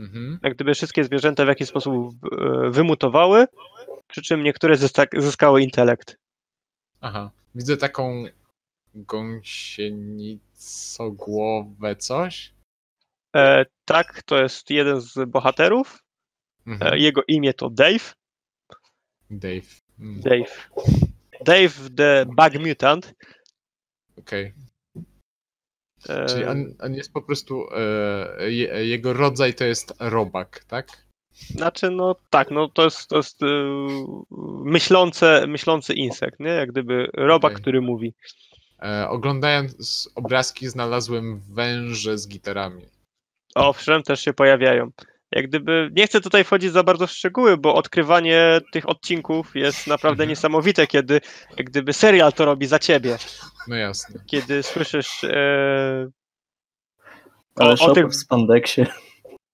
Mhm. jak gdyby wszystkie zwierzęta w jakiś sposób e, wymutowały, przy czym niektóre zyska- zyskały intelekt. Aha. Widzę taką gąsienicogłowę coś. E, tak, to jest jeden z bohaterów. Mhm. E, jego imię to Dave. Dave. Mm, Dave. Dave the Bug Mutant. Okej. E, Czyli on, on jest po prostu. E, je, jego rodzaj to jest robak, tak? Znaczy, no tak, no to jest, to jest e, myślące, myślący insekt, nie? Jak gdyby robak, Okej. który mówi. E, oglądając obrazki, znalazłem węże z gitarami. Owszem, też się pojawiają. Jak gdyby, nie chcę tutaj wchodzić za bardzo w szczegóły, bo odkrywanie tych odcinków jest naprawdę Mhm. niesamowite, kiedy jak gdyby serial to robi za ciebie. No jasne. Kiedy słyszysz e, Ale o, o tym w spandeksie.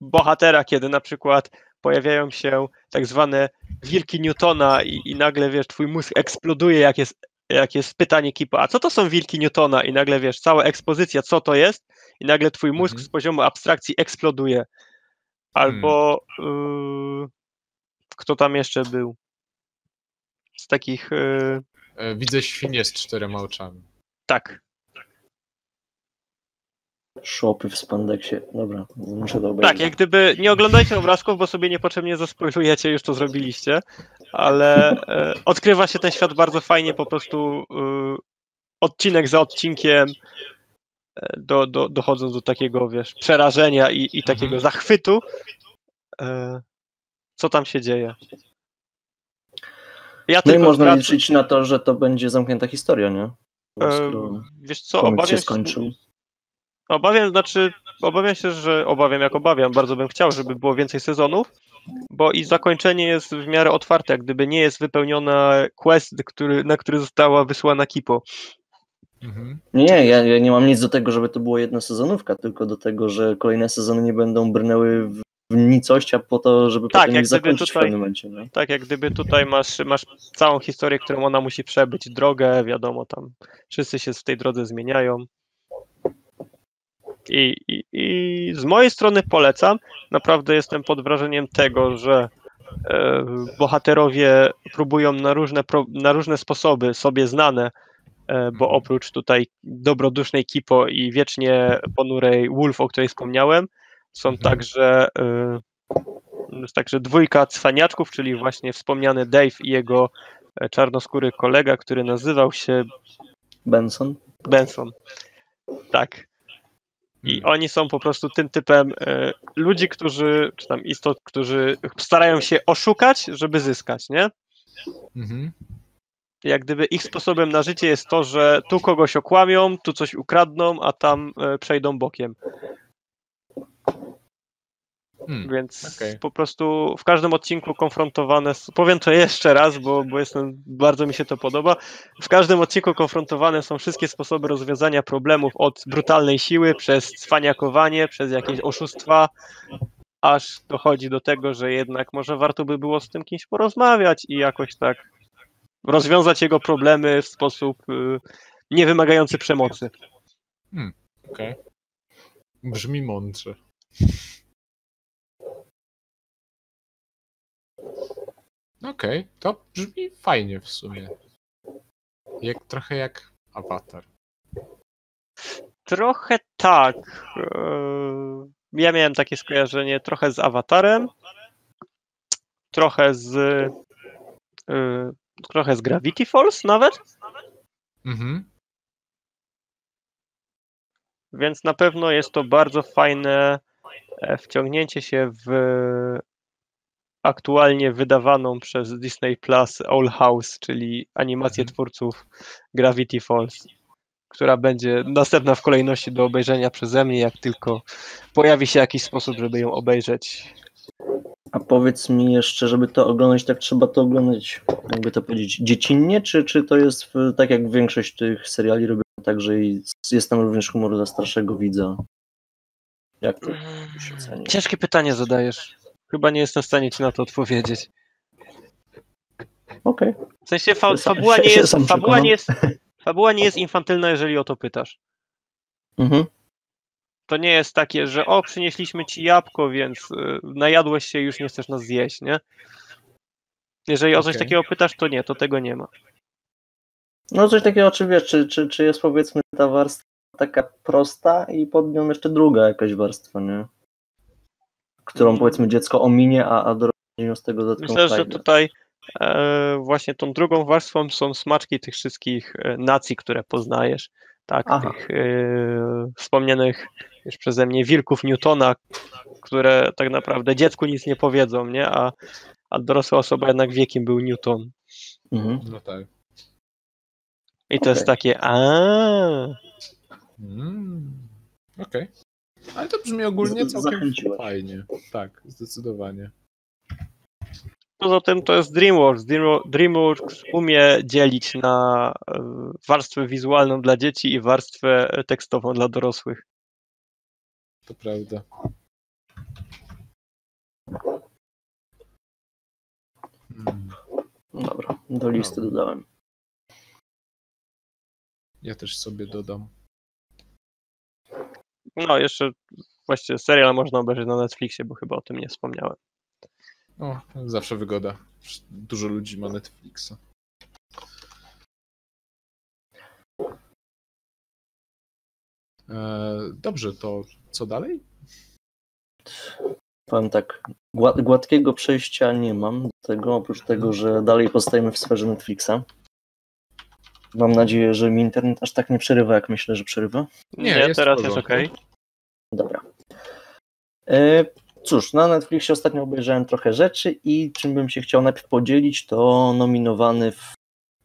bohatera, kiedy na przykład pojawiają się tak zwane wilki Newtona i, i nagle, wiesz, twój mózg eksploduje, jak jest, jak jest pytanie Kipa, a co to są wilki Newtona? I nagle, wiesz, cała ekspozycja, co to jest? I nagle twój mózg Mhm. z poziomu abstrakcji eksploduje. Albo yy, kto tam jeszcze był? Z takich, yy, E, widzę świnię z czterema oczami. tak, Shopy w spandeksie. Dobra, muszę to obejrzeć. Tak, jak gdyby nie oglądajcie obrazków, bo sobie niepotrzebnie zaspoilujecie, już to zrobiliście, ale e, odkrywa się ten świat bardzo fajnie, po prostu e, odcinek za odcinkiem, do, do, dochodząc do takiego, wiesz, przerażenia i, i takiego Mhm. zachwytu, e, co tam się dzieje. Ja No i można liczyć na to, że to będzie zamknięta historia, nie? E, skoro wiesz co, obawiam się się, skończył. Obawiam, znaczy, obawiam się, że obawiam jak obawiam, bardzo bym chciał, żeby było więcej sezonów, bo i zakończenie jest w miarę otwarte, jak gdyby nie jest wypełniona quest, który, na który została wysłana Kipo. Mhm. Nie, ja, ja nie mam nic do tego, żeby to było jedna sezonówka, tylko do tego, że kolejne sezony nie będą brnęły w w nicość, a po to, żeby Tak, potem jak zakończyć w tutaj- pewnym momencie. No. Tak jak gdyby tutaj masz, masz całą historię, którą ona musi przebyć, drogę, wiadomo, tam wszyscy się w tej drodze zmieniają. I, i, I z mojej strony polecam. Naprawdę jestem pod wrażeniem tego, że e, bohaterowie próbują na różne, pro, na różne sposoby sobie znane, bo Mhm. oprócz tutaj dobrodusznej Kipo i wiecznie ponurej Wolf, o której wspomniałem, są Mhm. także e, jest także dwójka cwaniaczków, czyli właśnie wspomniany Dave i jego e, czarnoskóry kolega, który nazywał się Benson? Benson. Tak. I Hmm. oni są po prostu tym typem e, ludzi, którzy, czy tam istot, którzy starają się oszukać, żeby zyskać, nie? Mhm. Jak gdyby ich sposobem na życie jest to, że tu kogoś okłamią, tu coś ukradną, a tam e, przejdą bokiem. Hmm. Więc okej. po prostu w każdym odcinku konfrontowane, powiem to jeszcze raz, bo, bo jestem, bardzo mi się to podoba. W każdym odcinku konfrontowane są wszystkie sposoby rozwiązania problemów od brutalnej siły, przez cwaniakowanie, przez jakieś oszustwa, aż dochodzi do tego, że jednak może warto by było z tym kimś porozmawiać i jakoś tak rozwiązać jego problemy w sposób y, niewymagający przemocy. Okej. Brzmi mądrze. Okej, to brzmi fajnie w sumie. Jak, trochę jak awatar. Trochę tak. Eee, Ja miałem takie skojarzenie trochę z Awatarem, trochę z eee, trochę z Gravity Falls nawet, Mhm. więc na pewno jest to bardzo fajne e, wciągnięcie się w aktualnie wydawaną przez Disney Plus All House, czyli animację Mhm. twórców Gravity Falls, która będzie następna w kolejności do obejrzenia przeze mnie, jak tylko pojawi się jakiś sposób, żeby ją obejrzeć. A powiedz mi jeszcze, żeby to oglądać, tak trzeba to oglądać, jakby to powiedzieć, dziecinnie, czy, czy to jest w, tak jak większość tych seriali robią także i jest tam również humor dla starszego widza. Jak to się oceni? Ciężkie pytanie zadajesz. Chyba nie jestem w stanie ci na to odpowiedzieć. Okej. W sensie fa fabuła, nie się jest, fabuła, nie jest, fabuła nie jest infantylna, jeżeli o to pytasz. Mhm. To nie jest takie, że o, przynieśliśmy ci jabłko, więc y, najadłeś się i już nie chcesz nas zjeść, nie? Jeżeli o coś takiego pytasz, to nie, to tego nie ma. No coś takiego, czy wiesz, czy, czy, czy jest powiedzmy ta warstwa taka prosta i pod nią jeszcze druga jakaś warstwa, nie? Którą Mm. powiedzmy dziecko ominie, a, a dorosły z tego dodatkową Myślę, że tutaj e, właśnie tą drugą warstwą są smaczki tych wszystkich e, nacji, które poznajesz. Tak, Aha. tych e, wspomnianych już przeze mnie wilków Newtona, które tak naprawdę dziecku nic nie powiedzą, nie? A, a dorosła osoba jednak wiekiem był Newton. Mhm. No tak. I to jest Okej. takie, a Mm. Okej. Ale to brzmi ogólnie całkiem fajnie. Tak, zdecydowanie. Poza tym to jest DreamWorks. Dream- DreamWorks umie dzielić na e, warstwę wizualną dla dzieci i warstwę tekstową dla dorosłych. To prawda. Mm. Dobra, do listy Dobra. dodałem. Ja też sobie dodam. No, jeszcze właściwie serial można obejrzeć na Netflixie, bo chyba o tym nie wspomniałem. O, zawsze wygoda. Dużo ludzi ma Netflixa. Dobrze, to co dalej? Powiem tak, gład, gładkiego przejścia nie mam do tego, oprócz tego, że dalej pozostajemy w sferze Netflixa. Mam nadzieję, że mi internet aż tak nie przerywa, jak myślę, że przerywa. Nie, Nie, teraz jest ok. Dobra. E, cóż, na Netflixie ostatnio obejrzałem trochę rzeczy i czym bym się chciał najpierw podzielić, to nominowany w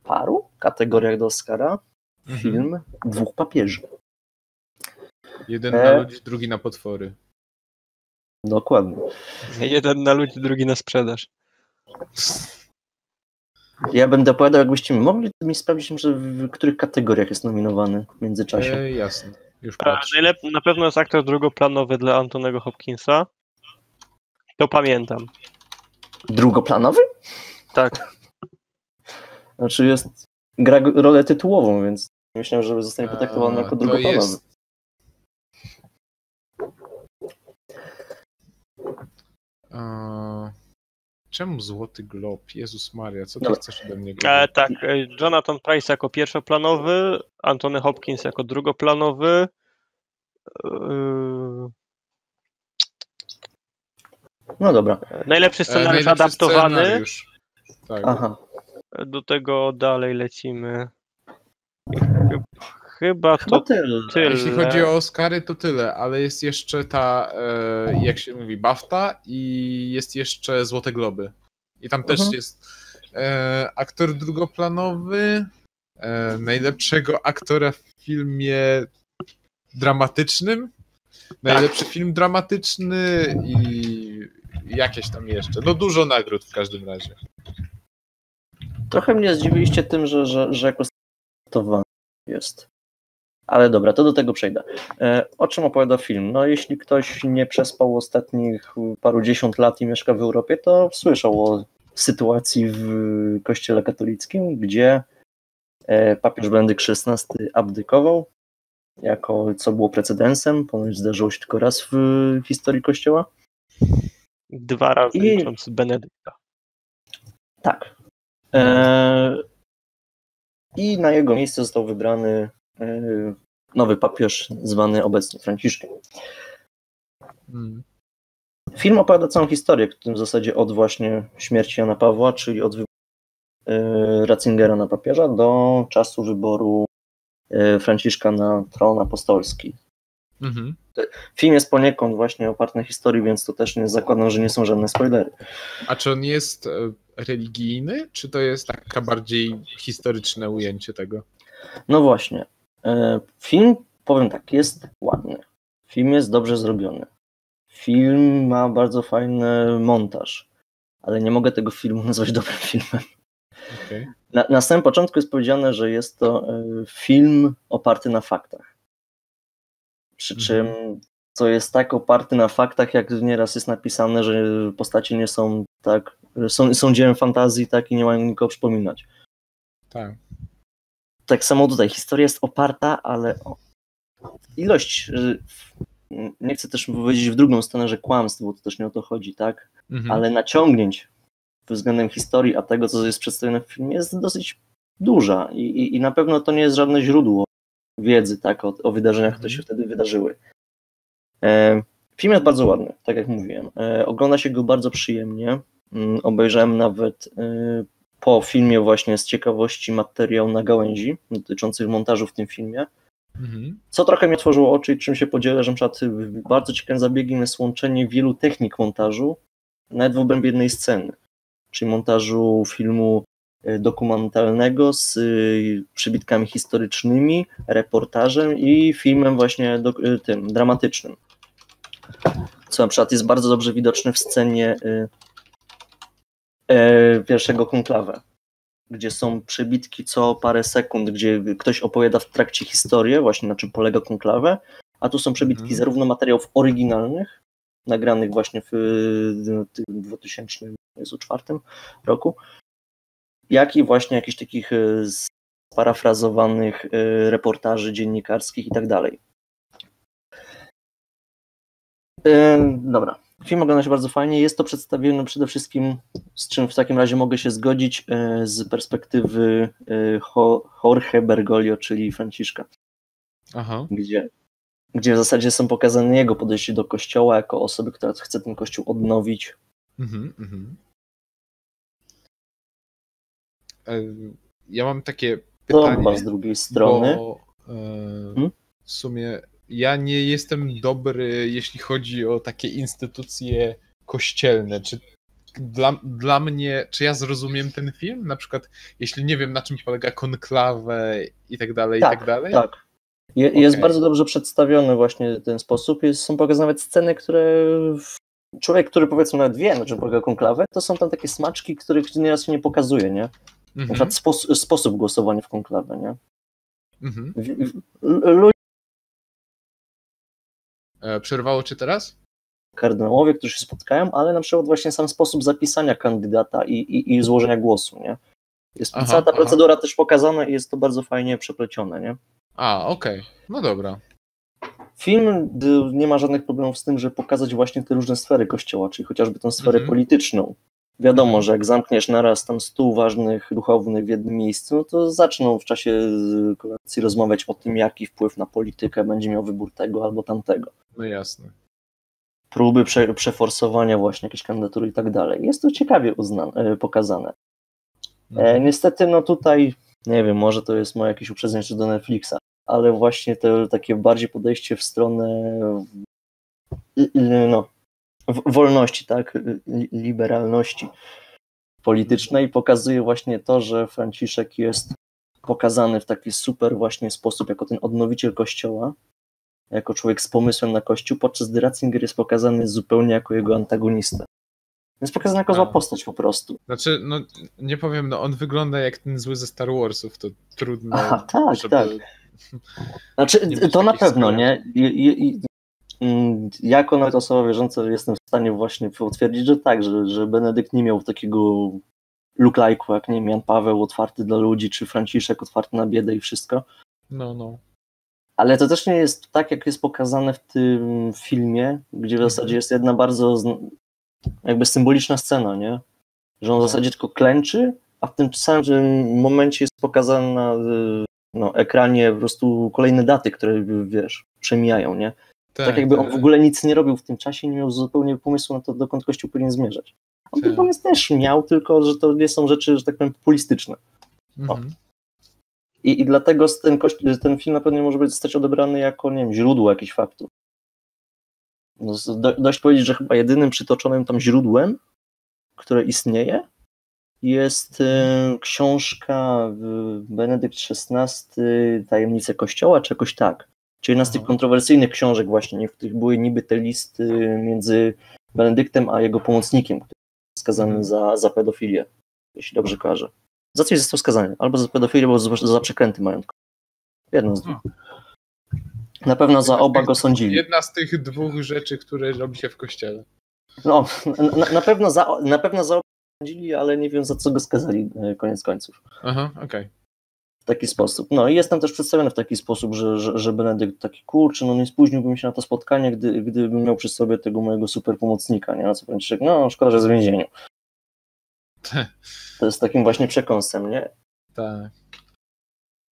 paru kategoriach do Oscara Mhm. film Dwóch papieży. Jeden E. na ludzi, drugi na potwory. Dokładnie. Jeden na ludzi, drugi na sprzedaż. Ja będę opowiadał, jakbyście mogli mi sprawdzić, że w których kategoriach jest nominowany w międzyczasie. E, jasne, już A patrzę. najlep- na pewno jest aktor drugoplanowy dla Antonego Hopkinsa. To pamiętam. Drugoplanowy? Tak. Znaczy jest, gra rolę tytułową, więc myślę, że zostanie potraktowany A, jako to drugoplanowy. jest- A, Czemu Złoty Glob? Jezus Maria, co ty Dobra. chcesz ode mnie? E, tak, e, Jonathan Price jako pierwszoplanowy, Antony Hopkins jako drugoplanowy. e, No dobra, najlepszy E, scenariusz najlepszy adaptowany. scenariusz. Tak. aha. Do tego dalej lecimy. Chyba Chyba to tyle. tyle. Jeśli chodzi o Oscary, to tyle, ale jest jeszcze ta, e, jak się mówi, BAFTA i jest jeszcze Złote Globy. I tam też Mhm. jest e, aktor drugoplanowy, e, najlepszego aktora w filmie dramatycznym, najlepszy film dramatyczny i jakieś tam jeszcze. No dużo nagród w każdym razie. Trochę mnie zdziwiliście tym, że, że, że jako startowany jest. Ale dobra, to do tego przejdę. E, o czym opowiada film? No, jeśli ktoś nie przespał ostatnich parudziesiąt lat i mieszka w Europie, to słyszał o sytuacji w kościele katolickim, gdzie e, papież Benedykt XVI abdykował, jako co było precedensem, ponieważ zdarzyło się tylko raz w historii kościoła. dwa razy I- licząc Benedykta. Tak. E, I na jego miejsce został wybrany nowy papież, zwany obecnie Franciszkiem. Mm. Film opowiada całą historię, w tym w zasadzie od właśnie śmierci Jana Pawła, czyli od wyboru e, Ratzingera na papieża do czasu wyboru e, Franciszka na tron apostolski. Mhm. Film jest poniekąd właśnie oparty na historii, więc to też nie zakładam, że nie są żadne spoilery. A czy on jest e, religijny, czy to jest taka bardziej historyczne ujęcie tego? No właśnie. E, Film, powiem tak, jest ładny. Film jest dobrze zrobiony. Film ma bardzo fajny montaż, ale nie mogę tego filmu nazwać dobrym filmem. Okej. Na, na samym początku jest powiedziane, że jest to e, film oparty na faktach. Przy czym to jest tak oparty na faktach, jak nieraz jest napisane, że postacie nie są tak, są, są dziełem fantazji, tak i nie mają nikogo przypominać. Tak. Tak samo tutaj, historia jest oparta, ale ilość, y, nie chcę też powiedzieć w drugą stronę, że kłamstw, bo to też nie o to chodzi, tak? Mhm. ale naciągnięć względem historii, a tego, co jest przedstawione w filmie, jest dosyć duża i, i, i na pewno to nie jest żadne źródło wiedzy tak, o, o wydarzeniach, które się wtedy wydarzyły. E, film jest bardzo ładny, tak jak mówiłem. E, ogląda się go bardzo przyjemnie. Mm, obejrzałem nawet e, po filmie właśnie z ciekawości materiał na gałęzi dotyczących montażu w tym filmie. Mhm. Co trochę mi otworzyło oczy i czym się podzielę, że na przykład bardzo ciekawym zabiegiem jest łączenie wielu technik montażu, nawet w obrębie jednej sceny, czyli montażu filmu e, dokumentalnego z y, przybitkami historycznymi, reportażem i filmem właśnie do, y, tym dramatycznym. Co na przykład jest bardzo dobrze widoczne w scenie y, pierwszego konklawe, gdzie są przebitki co parę sekund, gdzie ktoś opowiada w trakcie historię, właśnie na czym polega konklawę, a tu są przebitki Mhm. zarówno materiałów oryginalnych, nagranych właśnie w tym 2004 roku, jak i właśnie jakichś takich y, sparafrazowanych y, reportaży dziennikarskich i tak dalej. Dobra. Film ogląda się bardzo fajnie. Jest to przedstawione przede wszystkim, z czym w takim razie mogę się zgodzić, y, z perspektywy Jo- Jorge Bergoglio, czyli Franciszka Aha. gdzie, gdzie w zasadzie są pokazane jego podejście do kościoła jako osoby, która chce ten kościół odnowić. Mhm, mhm. E, Ja mam takie pytanie. ma z drugiej strony. Bo, e, Hmm? w sumie ja nie jestem dobry, jeśli chodzi o takie instytucje kościelne. Czy dla, dla mnie, czy ja zrozumiem ten film? Na przykład, jeśli nie wiem, na czym polega konklawę i tak dalej, i Tak, tak dalej? Tak. Je, Jest Okej. bardzo dobrze przedstawiony właśnie w ten sposób. Jest, są pokazane nawet sceny, które człowiek, który powiedzmy nawet wie, na czym polega konklawę, to są tam takie smaczki, których nieraz się nie pokazuje, nie? Na Mhm, przykład spos- sposób głosowania w konklawę, nie? mhm. Ludzie Przerwało cię teraz? kardynałowie, którzy się spotkają, ale na przykład właśnie sam sposób zapisania kandydata i, i, i złożenia głosu, nie? Jest Aha, cała ta aha. procedura też pokazana i jest to bardzo fajnie przeplecione, nie? A, okej. No dobra. Film nie ma żadnych problemów z tym, żeby pokazać właśnie te różne sfery kościoła, czyli chociażby tą sferę Mhm. polityczną. Wiadomo, że jak zamkniesz naraz tam stu ważnych duchownych w jednym miejscu, no to zaczną w czasie y, kolacji rozmawiać o tym, jaki wpływ na politykę będzie miał wybór tego albo tamtego. No jasne. Próby prze, przeforsowania właśnie jakiejś kandydatury i tak dalej. Jest to ciekawie uznane, y, pokazane. E, Mhm. niestety, no tutaj, nie wiem, może to jest moje jakieś uprzedzenie do Netflixa, ale właśnie to takie bardziej podejście w stronę no, wolności, tak, li- liberalności politycznej pokazuje właśnie to, że Franciszek jest pokazany w taki super właśnie sposób jako ten odnowiciel kościoła, jako człowiek z pomysłem na kościół, podczas gdy Ratzinger jest pokazany zupełnie jako jego antagonista. Jest pokazany jako zła postać po prostu. Znaczy, no nie powiem, no on wygląda jak ten zły ze Star Warsów, to trudno, Aha, tak, żeby... tak. Znaczy, to na pewno, nie? I, i, jako nawet osoba wierząca jestem w stanie właśnie potwierdzić, że tak, że, że Benedykt nie miał takiego look like'u, jak nie wiem, Jan Paweł otwarty dla ludzi, czy Franciszek otwarty na biedę i wszystko. No, no. Ale to też nie jest tak, jak jest pokazane w tym filmie, gdzie w Mhm. zasadzie jest jedna bardzo jakby symboliczna scena, nie? Że on w No. zasadzie tylko klęczy, a w tym samym momencie jest pokazane na y, no, ekranie po prostu kolejne daty, które wiesz, przemijają, nie? Tak, jakby on w ogóle nic nie robił w tym czasie nie miał zupełnie pomysłu na to, dokąd Kościół powinien zmierzać. On Tak. ten pomysł też miał, tylko że to nie są rzeczy, że tak powiem, populistyczne. Mhm. I, i dlatego ten, kości- ten film na pewno może być zostać odebrany jako, nie wiem, źródło jakichś faktów. No, do, dość powiedzieć, że chyba jedynym przytoczonym tam źródłem, które istnieje, jest e, książka Benedykt XVI, Tajemnice Kościoła, czy jakoś tak. Czyli jedna z tych Aha. kontrowersyjnych książek właśnie, w których były niby te listy między Benedyktem a jego pomocnikiem, który jest skazany Mhm. za, za pedofilię, jeśli dobrze kojarzę. Za coś został skazany. Albo za pedofilię, albo za, za przekręty majątkowe. Jedno z dwóch. Na pewno za oba go sądzili. Jedna z tych dwóch rzeczy, które robi się w kościele. No, na, na pewno za, na pewno za oba go sądzili, ale nie wiem za co go skazali e, koniec końców. Aha, okej. W taki sposób. No i jest tam też przedstawiony w taki sposób, że, że, że Benedykt taki kurczę, no nie spóźniłbym się na to spotkanie, gdy, gdybym miał przy sobie tego mojego super pomocnika, nie? A co Franciszek, no szkoda, że jest w więzieniu. To jest takim właśnie przekąsem, nie? Tak.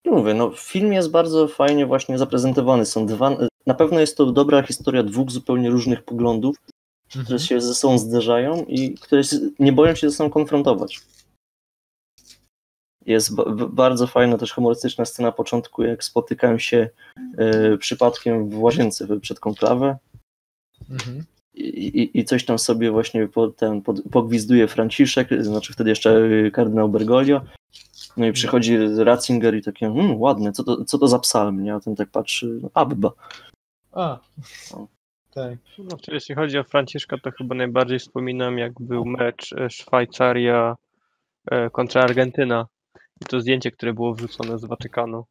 I mówię, no film jest bardzo fajnie właśnie zaprezentowany. Są dwa, na pewno jest to dobra historia dwóch zupełnie różnych poglądów, które Mhm. się ze sobą zderzają i które nie boją się ze sobą konfrontować. Jest bardzo fajna też humorystyczna scena na początku, jak spotykają się e, przypadkiem w łazience przed konklawę Mhm. i, i, i coś tam sobie właśnie po, ten, pod, pogwizduje Franciszek, znaczy wtedy jeszcze kardynał Bergoglio. No i przychodzi Ratzinger i takie, hmm, ładne, co to, co to za psalm, nie? A ten tak patrzy, no, Abba. A. O. Tak. No, to jeśli chodzi o Franciszka, to chyba najbardziej wspominam, jak był mecz e, Szwajcaria e, kontra Argentyna. I to zdjęcie, które było wrzucone z Watykanu.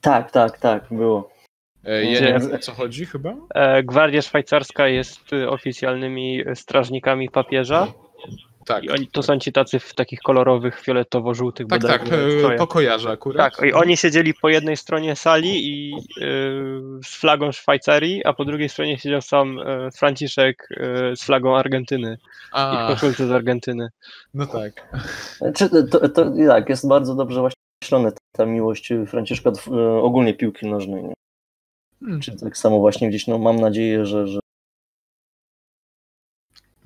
Tak, tak, tak, było. E, ja Gdzie- nie wiem o co chodzi chyba. E, Gwardia Szwajcarska jest e, oficjalnymi strażnikami papieża. Tak. I oni, to są ci tacy w takich kolorowych, fioletowo-żółtych Tak, tak. e, kojarzę akurat. Tak, i oni siedzieli po jednej stronie sali i y, z flagą Szwajcarii, a po drugiej stronie siedział sam y, Franciszek y, z flagą Argentyny i A, koszulce z Argentyny. no tak. Czy, to, to, tak, jest bardzo dobrze właśnie myślone ta, miłość Franciszka do e, ogólnie piłki nożnej. Nie? Hmm, Czy tak samo właśnie gdzieś, no mam nadzieję, że, że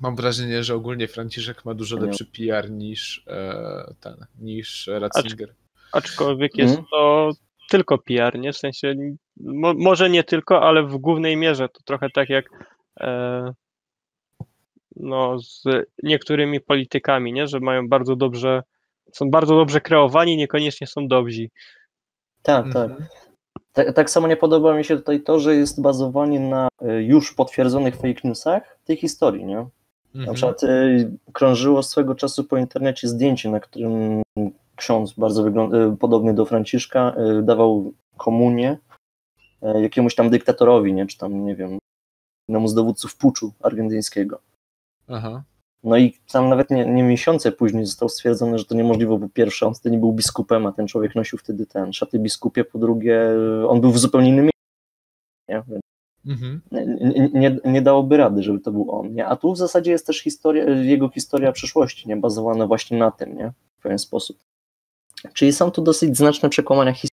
Mam wrażenie, że ogólnie Franciszek ma dużo Nie. lepszy PR niż e, ten, niż Ratzinger. Aczkolwiek jest Mhm. to tylko PR, nie? W sensie, mo, może nie tylko, ale w głównej mierze to trochę tak jak e, no, z niektórymi politykami, nie? Że mają bardzo dobrze, są bardzo dobrze kreowani, niekoniecznie są dobrzy. tak, tak. Mhm. Tak, tak samo nie podoba mi się tutaj to, że jest bazowanie na e, już potwierdzonych fake newsach tej historii, nie? Na Mhm. przykład e, krążyło swego czasu po internecie zdjęcie, na którym ksiądz bardzo e, podobny do Franciszka e, dawał komunię jakiemuś tam dyktatorowi, nie? Czy tam, nie wiem, innemu z dowódców puczu argentyńskiego. Aha. No i tam nawet nie, nie miesiące później zostało stwierdzone, że to niemożliwe, bo pierwsze, on wtedy nie był biskupem, a ten człowiek nosił wtedy ten szaty biskupie, po drugie, on był w zupełnie innym miejscu. Nie? Więc Mhm. nie, nie, nie dałoby rady, żeby to był on, nie? A tu w zasadzie jest też historia, jego historia przyszłości, nie? Bazowana właśnie na tym, nie? W pewien sposób. Czyli są tu dosyć znaczne przekłamania historii.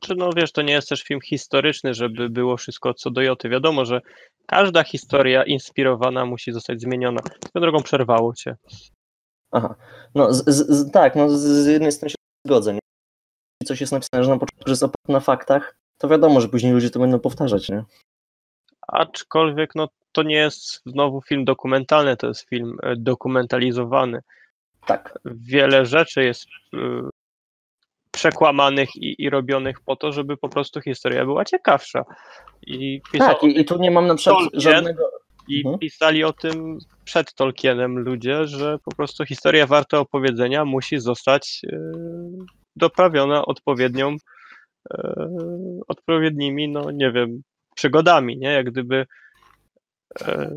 Czy no wiesz, to nie jest też film historyczny, żeby było wszystko co do joty. Wiadomo, że każda historia inspirowana musi zostać zmieniona. Swoją drogą przerwało cię. Aha. No, z, z, tak, no z, z jednej strony się zgodzę, nie? Jeśli coś jest napisane, że na początku że jest oparte na faktach, to wiadomo, że później ludzie to będą powtarzać, nie? Aczkolwiek no to nie jest znowu film dokumentalny, to jest film e, dokumentalizowany. Tak. Wiele rzeczy jest y, przekłamanych i, i robionych po to, żeby po prostu historia była ciekawsza. I, Tak, i, i tu nie mam na przykład Tolkien. żadnego... i Mhm. pisali o tym przed Tolkienem ludzie, że po prostu historia warta opowiedzenia musi zostać e, doprawiona odpowiednią, e, odpowiednimi, no nie wiem, przygodami, nie? Jak gdyby e,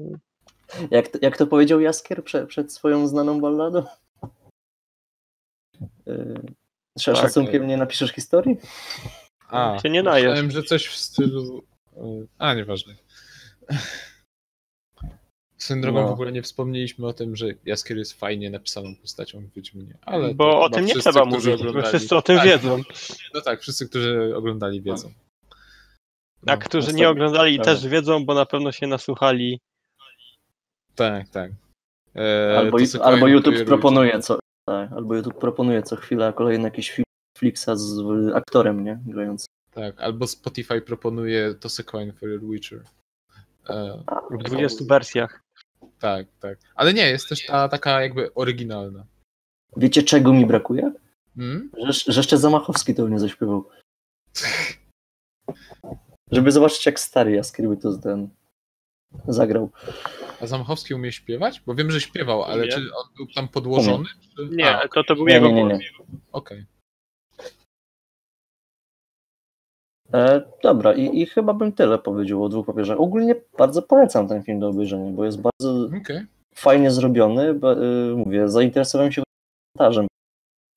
Jak, to- jak to powiedział Jaskier przed, przed swoją znaną balladą? Yy, z Tak. szacunkiem nie napiszesz historii? A, Się nie najesz. Myślałem, że coś w stylu... e, A, nieważne. Swoją drogą No. w ogóle nie wspomnieliśmy o tym, że Jaskier jest fajnie napisaną postacią w Wiedźminie. Ale bo o tym nie trzeba którzy mówić, bo oglądali- wszyscy o tym tak, wiedzą. No tak, wszyscy, którzy oglądali wiedzą. A No, którzy to nie oglądali prawda. też wiedzą, bo na pewno się nasłuchali. Tak, tak. E, Albo, to albo coin YouTube proponuje co, tak, albo YouTube proponuje co chwilę kolejny jakiś film Netflixa z aktorem, nie? Grającym. Tak, albo Spotify proponuje to Sequine for your Witcher. E, W 20 wersjach. Tak, tak. Ale nie, jest też ta taka jakby oryginalna. Wiecie czego mi brakuje? Mm? Że, że jeszcze Zamachowski to nie zaśpiewał. Żeby zobaczyć jak stary Jaskier by to ten zagrał. A Zamachowski umie śpiewać? Bo wiem, że śpiewał, ale Umie. czy on był tam podłożony? Czy... Nie, A, to, to był Nie, jego nie, nie, głos. nie. Okej. E, dobra, i, i chyba bym tyle powiedział o dwóch papieżach. Ogólnie bardzo polecam ten film do obejrzenia, bo jest bardzo Okej. fajnie zrobiony. Bo, y, mówię, zainteresowałem się montażem.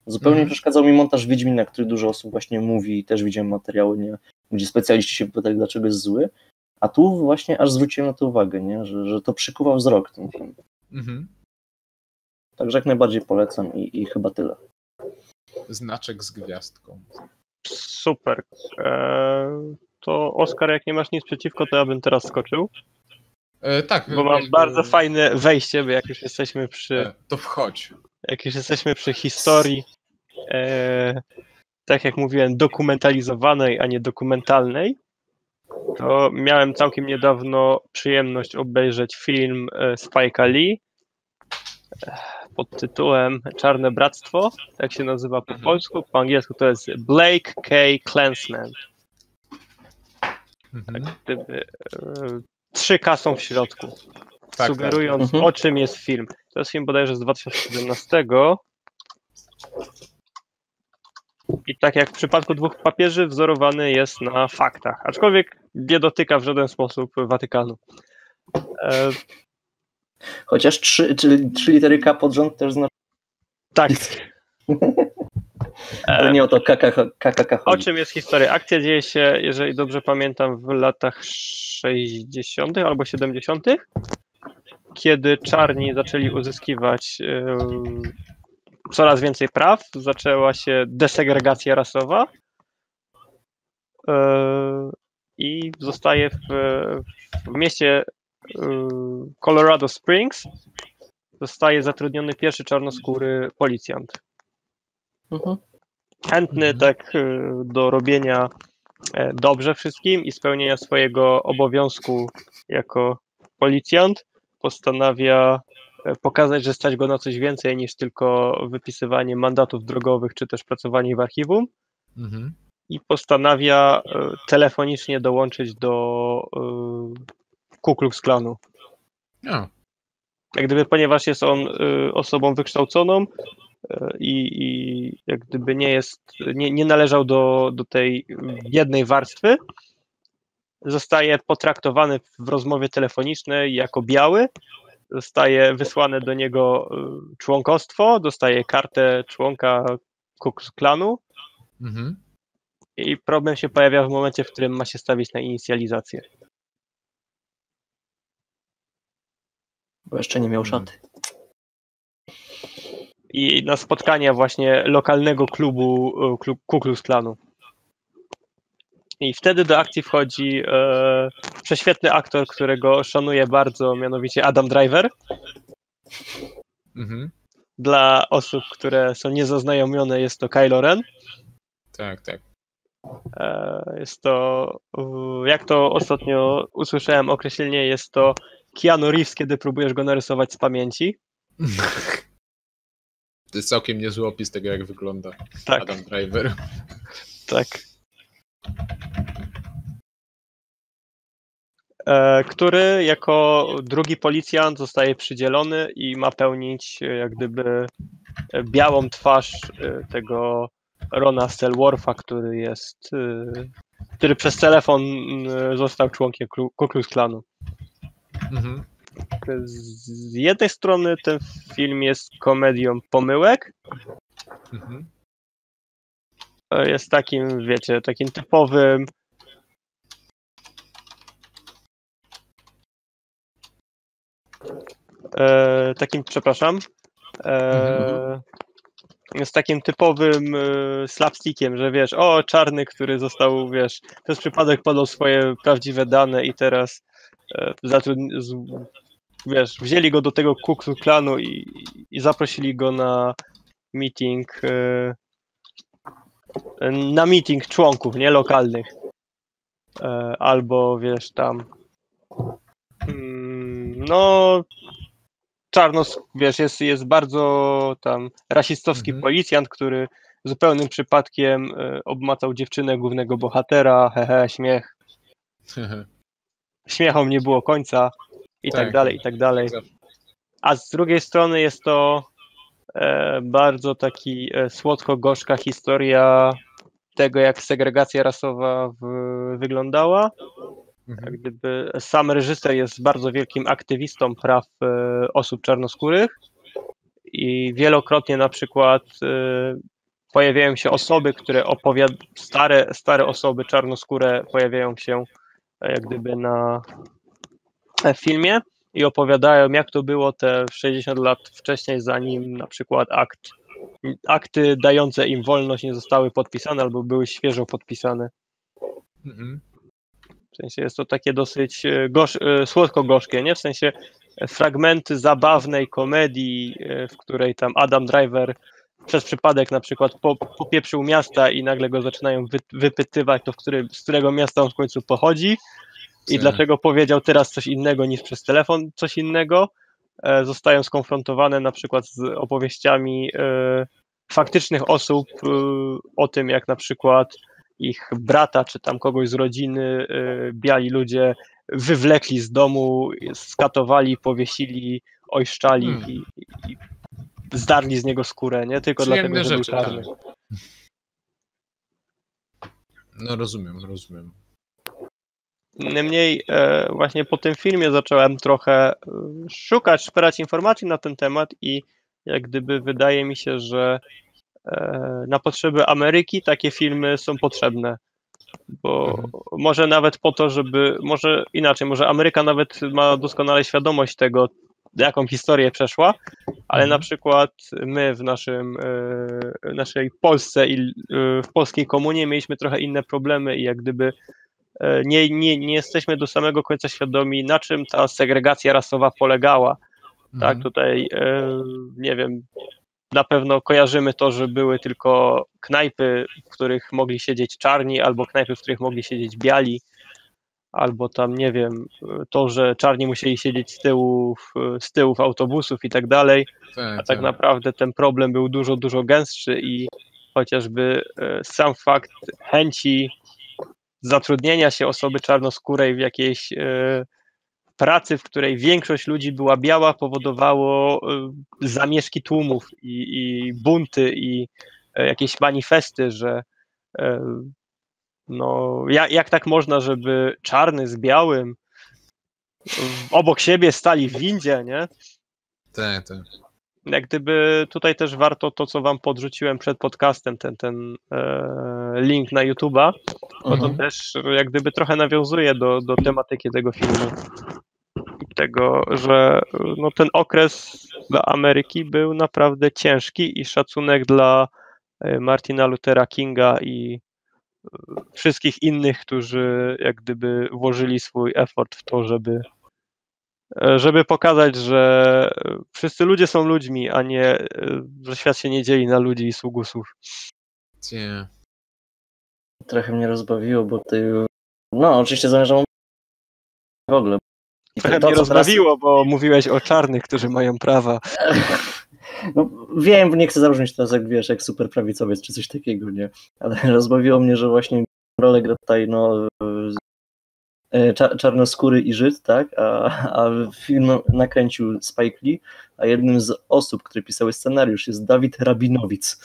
Zupełnie nie przeszkadzał mi montaż Wiedźmina, który dużo osób właśnie mówi i też widziałem materiały, nie, gdzie specjaliści się pytali, dlaczego jest zły. A tu właśnie aż zwróciłem na to uwagę, nie, że, że to przykuwa wzrok ten film. Mhm. Także jak najbardziej polecam i, i chyba tyle. Znaczek z gwiazdką. Super. Eee, to Oskar, jak nie masz nic przeciwko, to ja bym teraz skoczył, E, tak. bo mam e, bardzo fajne wejście, bo jak już jesteśmy przy, e, To wchodź. jak już jesteśmy przy historii, e, tak jak mówiłem, dokumentalizowanej, a nie dokumentalnej, to miałem całkiem niedawno przyjemność obejrzeć film e, Spike'a Lee e, pod tytułem Czarne Bractwo, tak się nazywa po Mhm. polsku, po angielsku to jest Blake K. Clansman. Mhm. Gdyby, e, trzy K są w środku, tak. sugerując Mhm. o czym jest film. To jest film bodajże z 2017. I tak jak w przypadku dwóch papieży, wzorowany jest na faktach, aczkolwiek nie dotyka w żaden sposób Watykanu. Chociaż trzy, czyli trzy litery K pod rząd też znaczy, tak. ale nie o to KKK, KKK O chodzi. czym jest historia? Akcja dzieje się, jeżeli dobrze pamiętam, w latach 60. albo 70., kiedy czarni zaczęli uzyskiwać em, coraz więcej praw, zaczęła się desegregacja rasowa e, i zostaje w, w mieście Colorado Springs zostaje zatrudniony pierwszy czarnoskóry policjant Mhm. chętny Mhm. tak y, do robienia e, dobrze wszystkim i spełnienia swojego obowiązku jako policjant, postanawia e, pokazać, że stać go na coś więcej niż tylko wypisywanie mandatów drogowych czy też pracowanie w archiwum Mhm. i postanawia e, telefonicznie dołączyć do Ku Klux Klanu. A, Jak gdyby, ponieważ jest on y, osobą wykształconą y, i, i jak gdyby nie jest, nie, nie należał do, do tej jednej warstwy, zostaje potraktowany w rozmowie telefonicznej jako biały, zostaje wysłane do niego y, członkostwo, dostaje kartę członka Ku Klux Klanu mhm. i problem się pojawia w momencie, w którym ma się stawić na inicjalizację. Bo jeszcze nie miał szaty. i na spotkania właśnie lokalnego klubu e, klub Ku Klux Klanu. I wtedy do akcji wchodzi e, prześwietny aktor, którego szanuję bardzo, mianowicie Adam Driver. Mhm. Dla osób, które są niezaznajomione, jest to Kylo Ren. Tak, tak. E, jest to, jak to ostatnio usłyszałem określenie, jest to Keanu Reeves, kiedy próbujesz go narysować z pamięci. To jest całkiem niezły opis tego, jak wygląda Tak, Adam Driver. tak. e, który jako drugi policjant zostaje przydzielony i ma pełnić e, jak gdyby e, białą twarz tego Rona Stelworfa, który jest, który przez telefon został członkiem Ku Klux Klanu. Mhm. Z jednej strony ten film jest komedią pomyłek, Mhm. jest takim, wiecie, takim typowym e, takim, przepraszam, e, jest takim typowym e, slapstickiem, że wiesz, o, czarny, który został, wiesz, przez przypadek podał swoje prawdziwe dane i teraz zatrudni- z, wiesz, wzięli go do tego Ku Klux Klanu i, i zaprosili go na meeting e, na meeting członków, nie lokalnych. E, albo wiesz tam. mm, No, Czarnos, wiesz, jest, jest bardzo tam rasistowski Mhm. policjant, który zupełnym przypadkiem e, obmacał dziewczynę głównego bohatera, hehe, śmiech. śmiechom nie było końca i tak, Tak. dalej, i tak dalej. A z drugiej strony jest to e, bardzo taki e, słodko-gorzka historia tego, jak segregacja rasowa w, wyglądała. Mhm. Gdyby sam reżyser jest bardzo wielkim aktywistą praw e, osób czarnoskórych i wielokrotnie na przykład e, pojawiają się osoby, które opowiadają, stare, stare osoby czarnoskóre pojawiają się jak gdyby na w filmie i opowiadają, jak to było te 60 lat wcześniej, zanim na przykład akt, akty dające im wolność nie zostały podpisane albo były świeżo podpisane. Mhm. W sensie jest to takie dosyć e, gorz, e, słodko-gorzkie, nie? W sensie e, fragmenty zabawnej komedii, e, w której tam Adam Driver przez przypadek na przykład po, popieprzył miasta i nagle go zaczynają wy, wypytywać, to który, z którego miasta on w końcu pochodzi i Tak. dlaczego powiedział teraz coś innego niż przez telefon coś innego, e, zostają skonfrontowane na przykład z opowieściami e, faktycznych osób e, o tym, jak na przykład ich brata czy tam kogoś z rodziny e, biali ludzie wywlekli z domu, skatowali, powiesili, ojszczali Hmm. i, i zdarli z niego skórę, nie? Tylko Przyjemne dlatego, że był rzeczy, tak. No rozumiem, rozumiem. Niemniej e, właśnie po tym filmie zacząłem trochę e, szukać, szperać informacji na ten temat i jak gdyby wydaje mi się, że e, na potrzeby Ameryki takie filmy są potrzebne. Bo Mhm. może nawet po to, żeby, może inaczej, może Ameryka nawet ma doskonale świadomość tego, jaką historię przeszła, ale Mhm. na przykład my w naszym, e, naszej Polsce i e, w polskiej komunie mieliśmy trochę inne problemy i jak gdyby e, nie, nie, nie jesteśmy do samego końca świadomi, na czym ta segregacja rasowa polegała. Tak, Mhm. tutaj nie wiem, na pewno kojarzymy to, że były tylko knajpy, w których mogli siedzieć czarni, albo knajpy, w których mogli siedzieć biali, albo tam, nie wiem, to, że czarni musieli siedzieć z tyłu, z tyłów autobusów i tak dalej, Tak, a tak naprawdę ten problem był dużo, dużo gęstszy i chociażby e, sam fakt chęci zatrudnienia się osoby czarnoskórej w jakiejś e, pracy, w której większość ludzi była biała, powodowało e, zamieszki tłumów i, i bunty i jakieś manifesty, że no, jak, jak tak można, żeby czarny z białym obok siebie stali w windzie, nie? Tak, tak. jak gdyby tutaj też warto to, co wam podrzuciłem przed podcastem, ten, ten e, link na YouTube'a, bo to Mhm. też jak gdyby trochę nawiązuje do, do tematyki tego filmu. I tego, że no, ten okres dla Ameryki był naprawdę ciężki i szacunek dla e, Martina Luthera Kinga i wszystkich innych, którzy jak gdyby włożyli swój effort w to, żeby e, żeby pokazać, że wszyscy ludzie są ludźmi, a nie, e, że świat się nie dzieli na ludzi i sługusów. Nie. Trochę mnie rozbawiło, bo ty. No, oczywiście zależało w ogóle. Trochę to, mnie rozbawiło, bo mówiłeś o czarnych, którzy mają prawa. No, wiem, nie chcę zabrzmieć teraz jak wiesz, jak super prawicowiec czy coś takiego, nie? Ale rozbawiło mnie, że właśnie rolę gra tutaj no, e, cza- czarnoskóry i Żyd, tak? A, a film nakręcił Spike Lee, a jednym z osób, które pisały scenariusz jest Dawid Rabinowicz.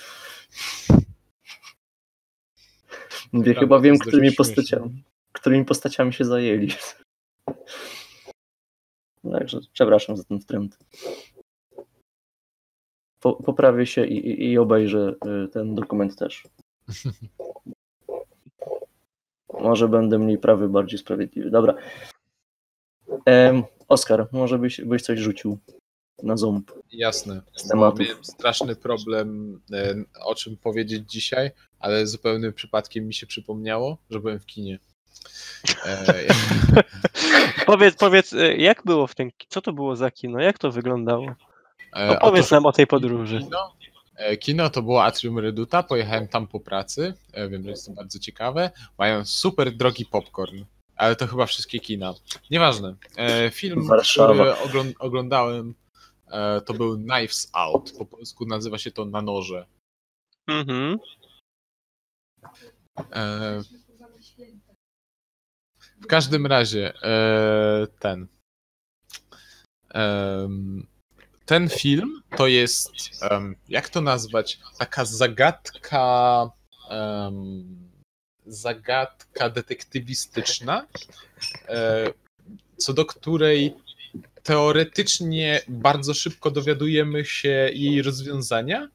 Mówię, chyba wiem, którymi postaciami, którymi postaciami się zajęli. Także przepraszam za ten wtręt. Po, poprawię się i, i, i obejrzę y, ten dokument też. Może będę mniej prawy, bardziej sprawiedliwy. Dobra. Em, Oskar, może byś, byś coś rzucił na ząb. Jasne. Miałem straszny problem, e, o czym powiedzieć dzisiaj, ale zupełnym przypadkiem mi się przypomniało, że byłem w kinie. E, Powiedz, powiedz, e, jak było w tym, co to było za kino, jak to wyglądało? e, Opowiedz otóż nam o tej podróży. Kino, kino to było Atrium Reduta, pojechałem tam po pracy, wiem, że jest to bardzo ciekawe. Mają super drogi popcorn, ale to chyba wszystkie kina. Nieważne. Film, Warszawa. który ogląd- oglądałem, to był Knives Out. Po polsku nazywa się to Na noże. Mhm. E, każdym razie e, ten. em, ten film to jest, em, jak to nazwać, taka zagadka, em, zagadka detektywistyczna, e, co do której teoretycznie bardzo szybko dowiadujemy się jej rozwiązania,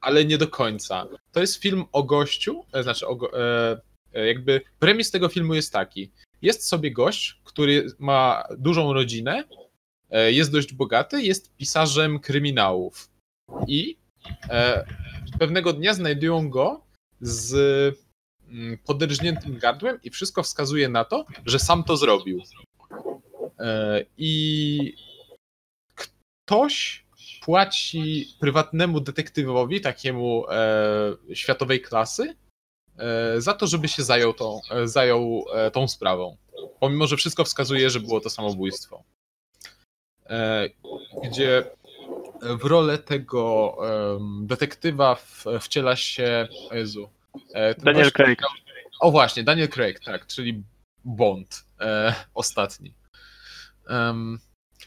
ale nie do końca. To jest film o gościu, e, znaczy o, e, e, jakby premis tego filmu jest taki. Jest sobie gość, który ma dużą rodzinę, e, jest dość bogaty, jest pisarzem kryminałów. I e, pewnego dnia znajdują go z mm, podrżniętym gardłem i wszystko wskazuje na to, że sam to zrobił. E, I ktoś płaci prywatnemu detektywowi, takiemu światowej klasy, za to, żeby się zajął tą, e, zajął e, tą sprawą. Pomimo, że wszystko wskazuje, że było to samobójstwo. E, gdzie w rolę tego detektywa wciela się. Jezu. e, Daniel Craig. o właśnie, Daniel Craig, tak, czyli Bond, e, ostatni.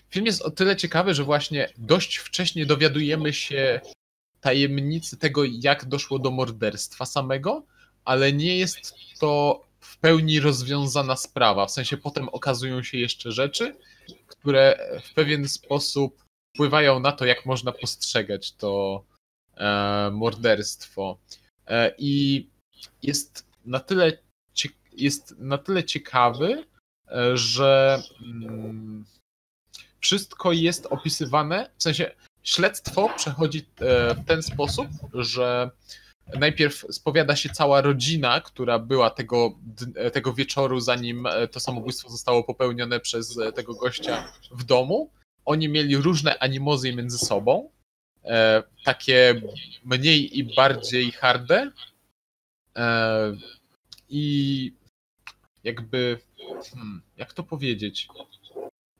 Film jest o tyle ciekawy, że właśnie dość wcześnie dowiadujemy się tajemnicy tego, jak doszło do morderstwa samego, ale nie jest to w pełni rozwiązana sprawa. W sensie potem okazują się jeszcze rzeczy, które w pewien sposób wpływają na to, jak można postrzegać to e, morderstwo. E, I jest na tyle, jest na tyle ciekawy, e, że mm, wszystko jest opisywane, w sensie śledztwo przechodzi e, w ten sposób, że najpierw spowiada się cała rodzina, która była tego, tego wieczoru, zanim e, to samobójstwo zostało popełnione przez e, tego gościa w domu. Oni mieli różne animozy między sobą, e, takie mniej i bardziej harde. I jakby, hmm, jak to powiedzieć?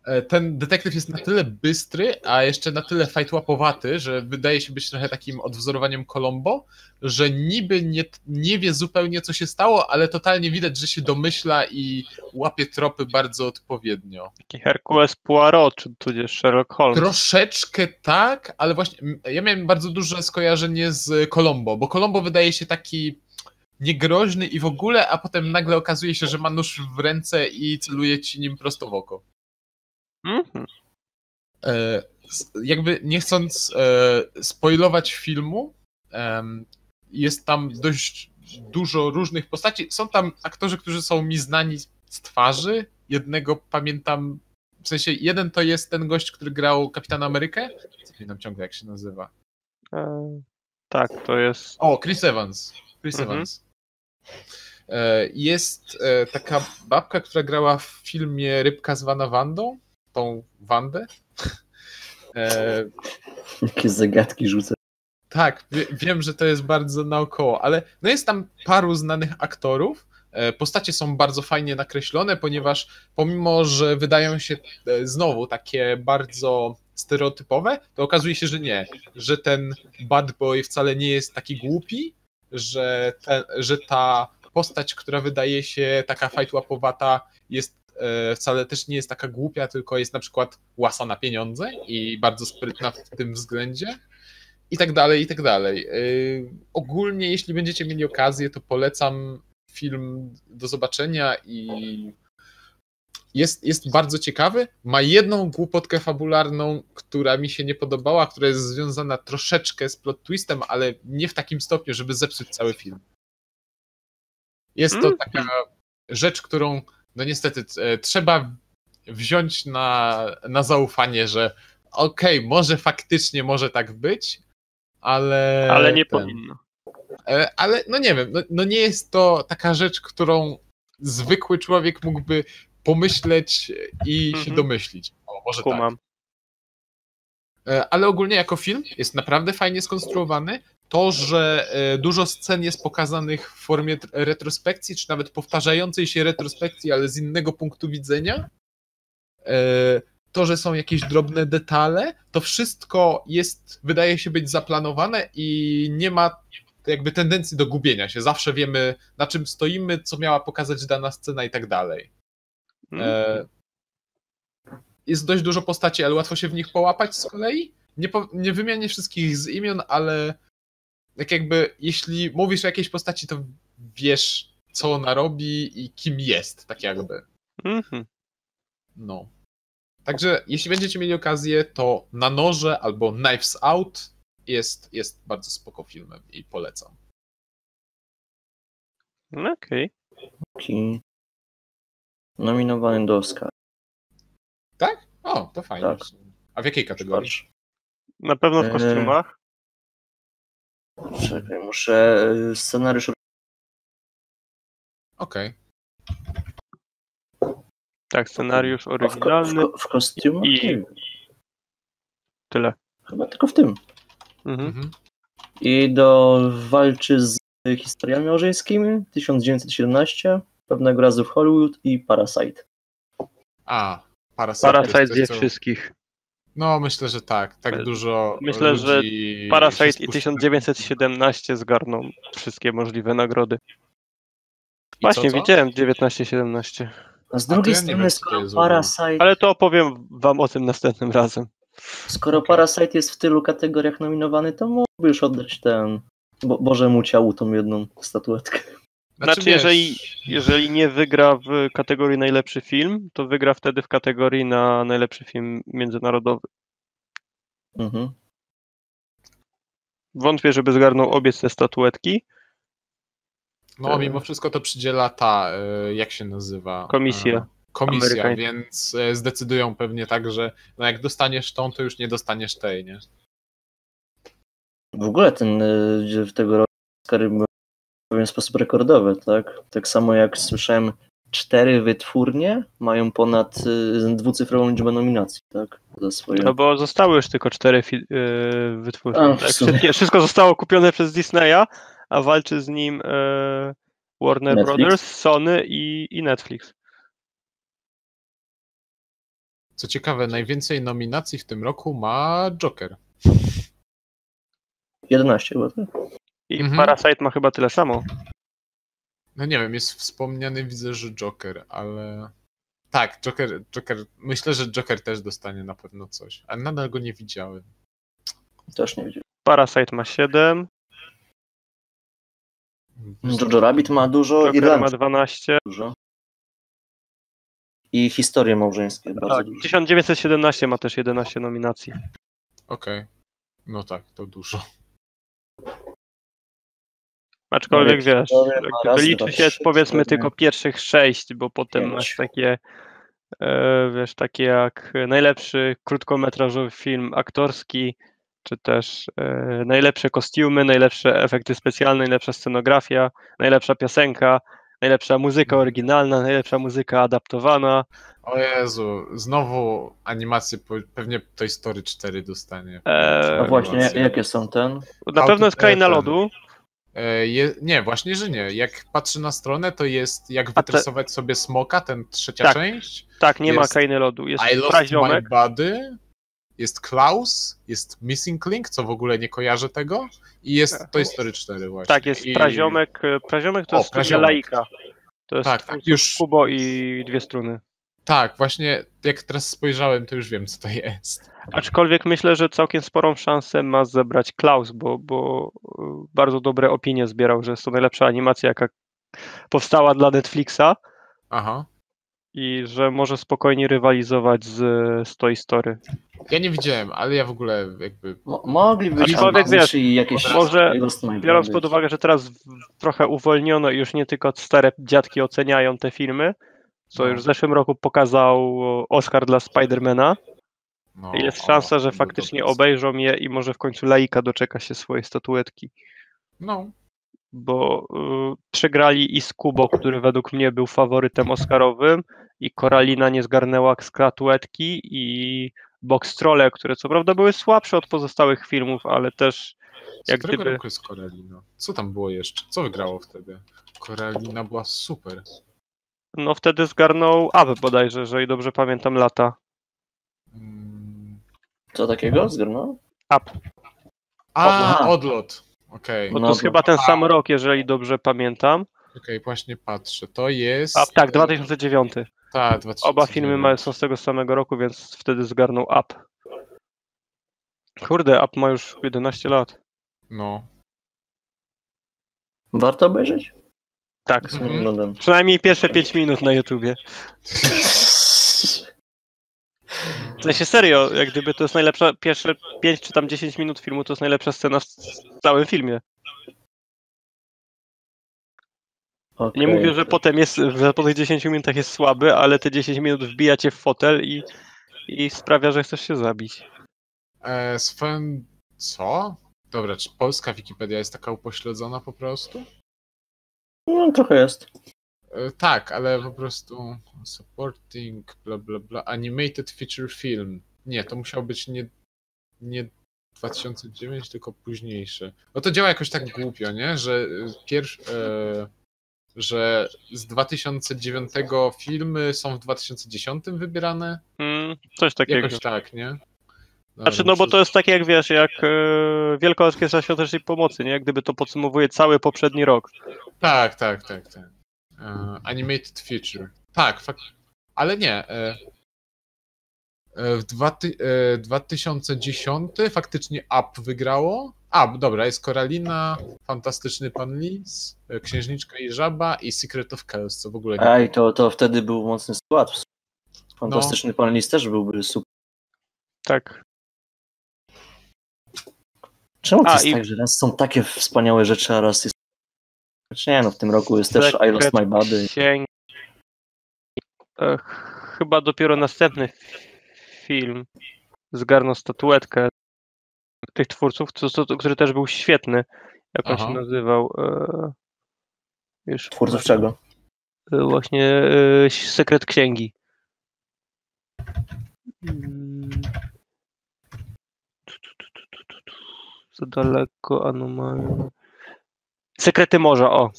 E, Ten detektyw jest na tyle bystry, a jeszcze na tyle fajtłapowaty, że wydaje się być trochę takim odwzorowaniem Colombo, że niby nie, nie wie zupełnie, co się stało, ale totalnie widać, że się domyśla i łapie tropy bardzo odpowiednio. Taki Hercules Poirot, czy tudzież Sherlock Holmes. Troszeczkę tak, ale właśnie ja miałem bardzo duże skojarzenie z Colombo, bo Colombo wydaje się taki niegroźny i w ogóle, a potem nagle okazuje się, że ma nóż w ręce i celuje ci nim prosto w oko. Mhm. E, jakby nie chcąc e, spoilować filmu, jest tam dość dużo różnych postaci. Są tam aktorzy, którzy są mi znani z twarzy. Jednego pamiętam, w sensie jeden to jest ten gość, który grał Kapitana Amerykę. Zapominam ciągle jak się nazywa. E, tak, to jest. O, Chris Evans. Chris Mhm. Evans. Jest taka babka, która grała w filmie Rybka zwana Wandą, tą Wandę. E, Jakie zagadki rzucę. Tak, wie, wiem, że to jest bardzo naokoło, ale no jest tam paru znanych aktorów. E, Postacie są bardzo fajnie nakreślone, ponieważ pomimo, że wydają się e, znowu takie bardzo stereotypowe, to okazuje się, że nie, że ten bad boy wcale nie jest taki głupi, że, ten, że ta postać, która wydaje się taka fajtłapowata, jest wcale też nie jest taka głupia, tylko jest na przykład łasa na pieniądze i bardzo sprytna w tym względzie i tak dalej, i tak dalej. Yy, ogólnie, jeśli będziecie mieli okazję, to polecam film do zobaczenia i jest, jest bardzo ciekawy. Ma jedną głupotkę fabularną, która mi się nie podobała, która jest związana troszeczkę z plot twistem, ale nie w takim stopniu, żeby zepsuć cały film. Jest to Mm. taka rzecz, którą no niestety e, trzeba wziąć na, na zaufanie, że okej, może faktycznie może tak być, ale. Ale nie ten, powinno. e, Ale no nie wiem, no, no nie jest to taka rzecz, którą zwykły człowiek mógłby pomyśleć i się Mhm. domyślić. O, może tak. Kumam. E, Ale ogólnie jako film jest naprawdę fajnie skonstruowany. To, że e, dużo scen jest pokazanych w formie tr- retrospekcji, czy nawet powtarzającej się retrospekcji, ale z innego punktu widzenia. E, To, że są jakieś drobne detale, to wszystko jest, wydaje się być zaplanowane i nie ma jakby tendencji do gubienia się. Zawsze wiemy, na czym stoimy, co miała pokazać dana scena i tak dalej. Mhm. E, jest dość dużo postaci, ale łatwo się w nich połapać z kolei. Nie, po, nie wymienię wszystkich z imion, ale tak jakby jeśli mówisz o jakiejś postaci, to wiesz, co ona robi i kim jest, tak jakby. Mhm. No. Także jeśli będziecie mieli okazję, to Na Noże albo Knives Out jest, jest bardzo spoko filmem i polecam. Okej. Ki- Nominowany do Oscar. Tak? O, to fajnie. Tak. A w jakiej kategorii? Na pewno w Eee. kostiumach. Czekaj, muszę y, scenariusz. Okej. Tak, scenariusz W, ko- w, oryginalny. ko- w kostiumach? I- Nie wiem. Tyle. Chyba tylko w tym. Mhm. Mhm. I do walczy z historiami małżeńskimi 1917, pewnego razu w Hollywood i Parasite. A, Parasite. Parasite jest zje wszystkich. No, myślę, że tak. Tak dużo. myślę, ludzi że Parasite i spuszcza- 1917 zgarną wszystkie możliwe nagrody. Właśnie, co, co? widziałem 1917. A z drugiej ja nie strony, wiem, skoro. Parasite, Ale to opowiem wam o tym następnym razem. skoro Parasite jest w tylu kategoriach nominowany, to mógłby już oddać ten Bo Bożemu ciału tą jedną statuetkę. Znaczy, wiesz, jeżeli, jeżeli nie wygra w kategorii najlepszy film, to wygra wtedy w kategorii na najlepszy film międzynarodowy. Mhm. Wątpię, żeby zgarnął obie te statuetki. No, mimo wszystko to przydziela ta, e, jak się nazywa? Komisja. E, Komisja, Amerykańska. więc e, zdecydują pewnie tak, że no jak dostaniesz tą, to już nie dostaniesz tej, nie? W ogóle ten w tego roku pewien sposób rekordowe, tak? Tak samo jak słyszałem, cztery wytwórnie mają ponad y, dwucyfrową liczbę nominacji, tak? Za swoje. No bo zostały już tylko cztery fi- yy, wytwórnie. A, tak? Wszystkie, wszystko zostało kupione przez Disneya, a walczy z nim e, Warner Netflix? Brothers, Sony i, i Netflix. Co ciekawe, najwięcej nominacji w tym roku ma Joker. 11 chyba, tak? I Mhm. Parasite ma chyba tyle samo. No nie wiem, jest wspomniany, widzę, że Joker, ale... Tak, Joker, Joker, myślę, że Joker też dostanie na pewno coś, ale nadal go nie widziałem. Też nie wiem. Parasite ma 7, Jojo Rabbit ma dużo, Joker ma Irlandczyk 12. dużo. I historie małżeńskie bardzo Tak, dużo. 1917 ma też 11 nominacji. Okej, no tak, to dużo. Aczkolwiek No, wiesz, raz, liczy się trzy, powiedzmy cztery, tylko pierwszych 6, bo potem pięć. masz takie e, wiesz, takie jak najlepszy krótkometrażowy film aktorski, czy też e, najlepsze kostiumy, najlepsze efekty specjalne, najlepsza scenografia, najlepsza piosenka, najlepsza muzyka oryginalna, najlepsza muzyka adaptowana. O Jezu, znowu animację, po- pewnie Toy Story 4 dostanie. Eee, A właśnie, jakie są ten? Na How pewno jest Kraina. Lodu. E, Je, nie, właśnie, że nie. Jak patrzę na stronę, to jest jak te- wytresować sobie smoka, ten trzecia Tak. część. Tak, nie ma Jest Krainy Lodu. Jest I lost Praziomek. my body. Jest Klaus, jest Missing Link, co w ogóle nie kojarzę tego. I jest Toy Story 4 właśnie. Tak, jest I... Praziomek. e, Praziomek to O, jest Praziomek. Laika. To jest Tak, tak, już- Kubo i dwie struny. Tak, właśnie jak teraz spojrzałem, to już wiem, co to jest. Aczkolwiek myślę, że całkiem sporą szansę ma zebrać Klaus, bo, bo e, bardzo dobre opinie zbierał, że jest to najlepsza animacja, jaka powstała dla Netflixa Aha. i że może spokojnie rywalizować z, z Toy Story. Ja nie widziałem, ale ja w ogóle jakby. Mo- mogliby być Aczkolwiek wiesz, jakieś może Biorąc pod uwagę, że teraz trochę uwolniono i już nie tylko stare dziadki oceniają te filmy, co No. już w zeszłym roku pokazał Oscar dla Spidermana, No, jest o, szansa, że faktycznie obejrzą je i może w końcu Laika doczeka się swojej statuetki. No, bo y, przegrali i z Kubo, który według mnie był faworytem Oscarowym i Koralina nie zgarnęła statuetki i Box Trolle, które co prawda były słabsze od pozostałych filmów, ale też z jak którego gdyby- roku jest Koralina? Co tam było jeszcze? Co wygrało wtedy? Koralina była super. no wtedy zgarnął Awe bodajże, jeżeli dobrze pamiętam lata. Mm. Co takiego zgarnął? Up. A, Aha. odlot. Okej, Bo No to jest chyba ten sam rok, jeżeli dobrze pamiętam. okej, właśnie patrzę. To jest. A tak, 2009. Tak, 2009. Oba filmy ma- są z tego samego roku, więc wtedy zgarnął Up. Kurde, Up ma już 11 lat. No. Warto obejrzeć? Tak. Mhm. Przynajmniej pierwsze 5 minut na YouTubie. W sensie serio, jak gdyby to jest najlepsza, pierwsze 5 czy tam 10 minut filmu to jest najlepsza scena w całym filmie. Nie Okej. mówię, że potem jest, że po tych 10 minutach jest słaby, ale te 10 minut wbija cię w fotel i, i sprawia, że chcesz się zabić. E, swoją... Co? Dobra, czy polska Wikipedia jest taka upośledzona po prostu? No trochę jest. E, tak, ale po prostu supporting, bla bla bla, animated feature film. Nie, to musiał być nie, nie 2009, tylko późniejszy. No to działa jakoś tak głupio, nie? Że pierwszy, e, że z 2009 filmy są w 2010 wybierane? Mm, coś takiego. Jakoś tak, nie? Dobra, Znaczy, no bo to jest tak jak wiesz, jak e, Wielka Orkiestra Świątecznej Pomocy, nie? Jak gdyby to podsumowuje cały poprzedni rok. Tak, tak, tak, tak. E, animated feature. Tak, fak... ale nie. E, e, w dwa ty, e, 2010 faktycznie Up wygrało. A, dobra, jest Koralina, Fantastyczny Pan Lis, Księżniczka i Żaba i Secret of Chaos, co w ogóle nie Ej, to, to wtedy był mocny skład. Fantastyczny pan Lis też byłby super. Tak. Czemu to A, jest i- tak, że raz są takie wspaniałe rzeczy, a raz jest... Znaczy nie no, w tym roku jest też I Lost My Body. Księg... E, chyba dopiero następny film zgarnął statuetkę tych twórców, co, co, który też był świetny. Jak on Aha. się nazywał? E, już Twórców czego? e, właśnie e, Sekret Księgi. Mm. Za daleko, anomalia. Sekrety Morza, o.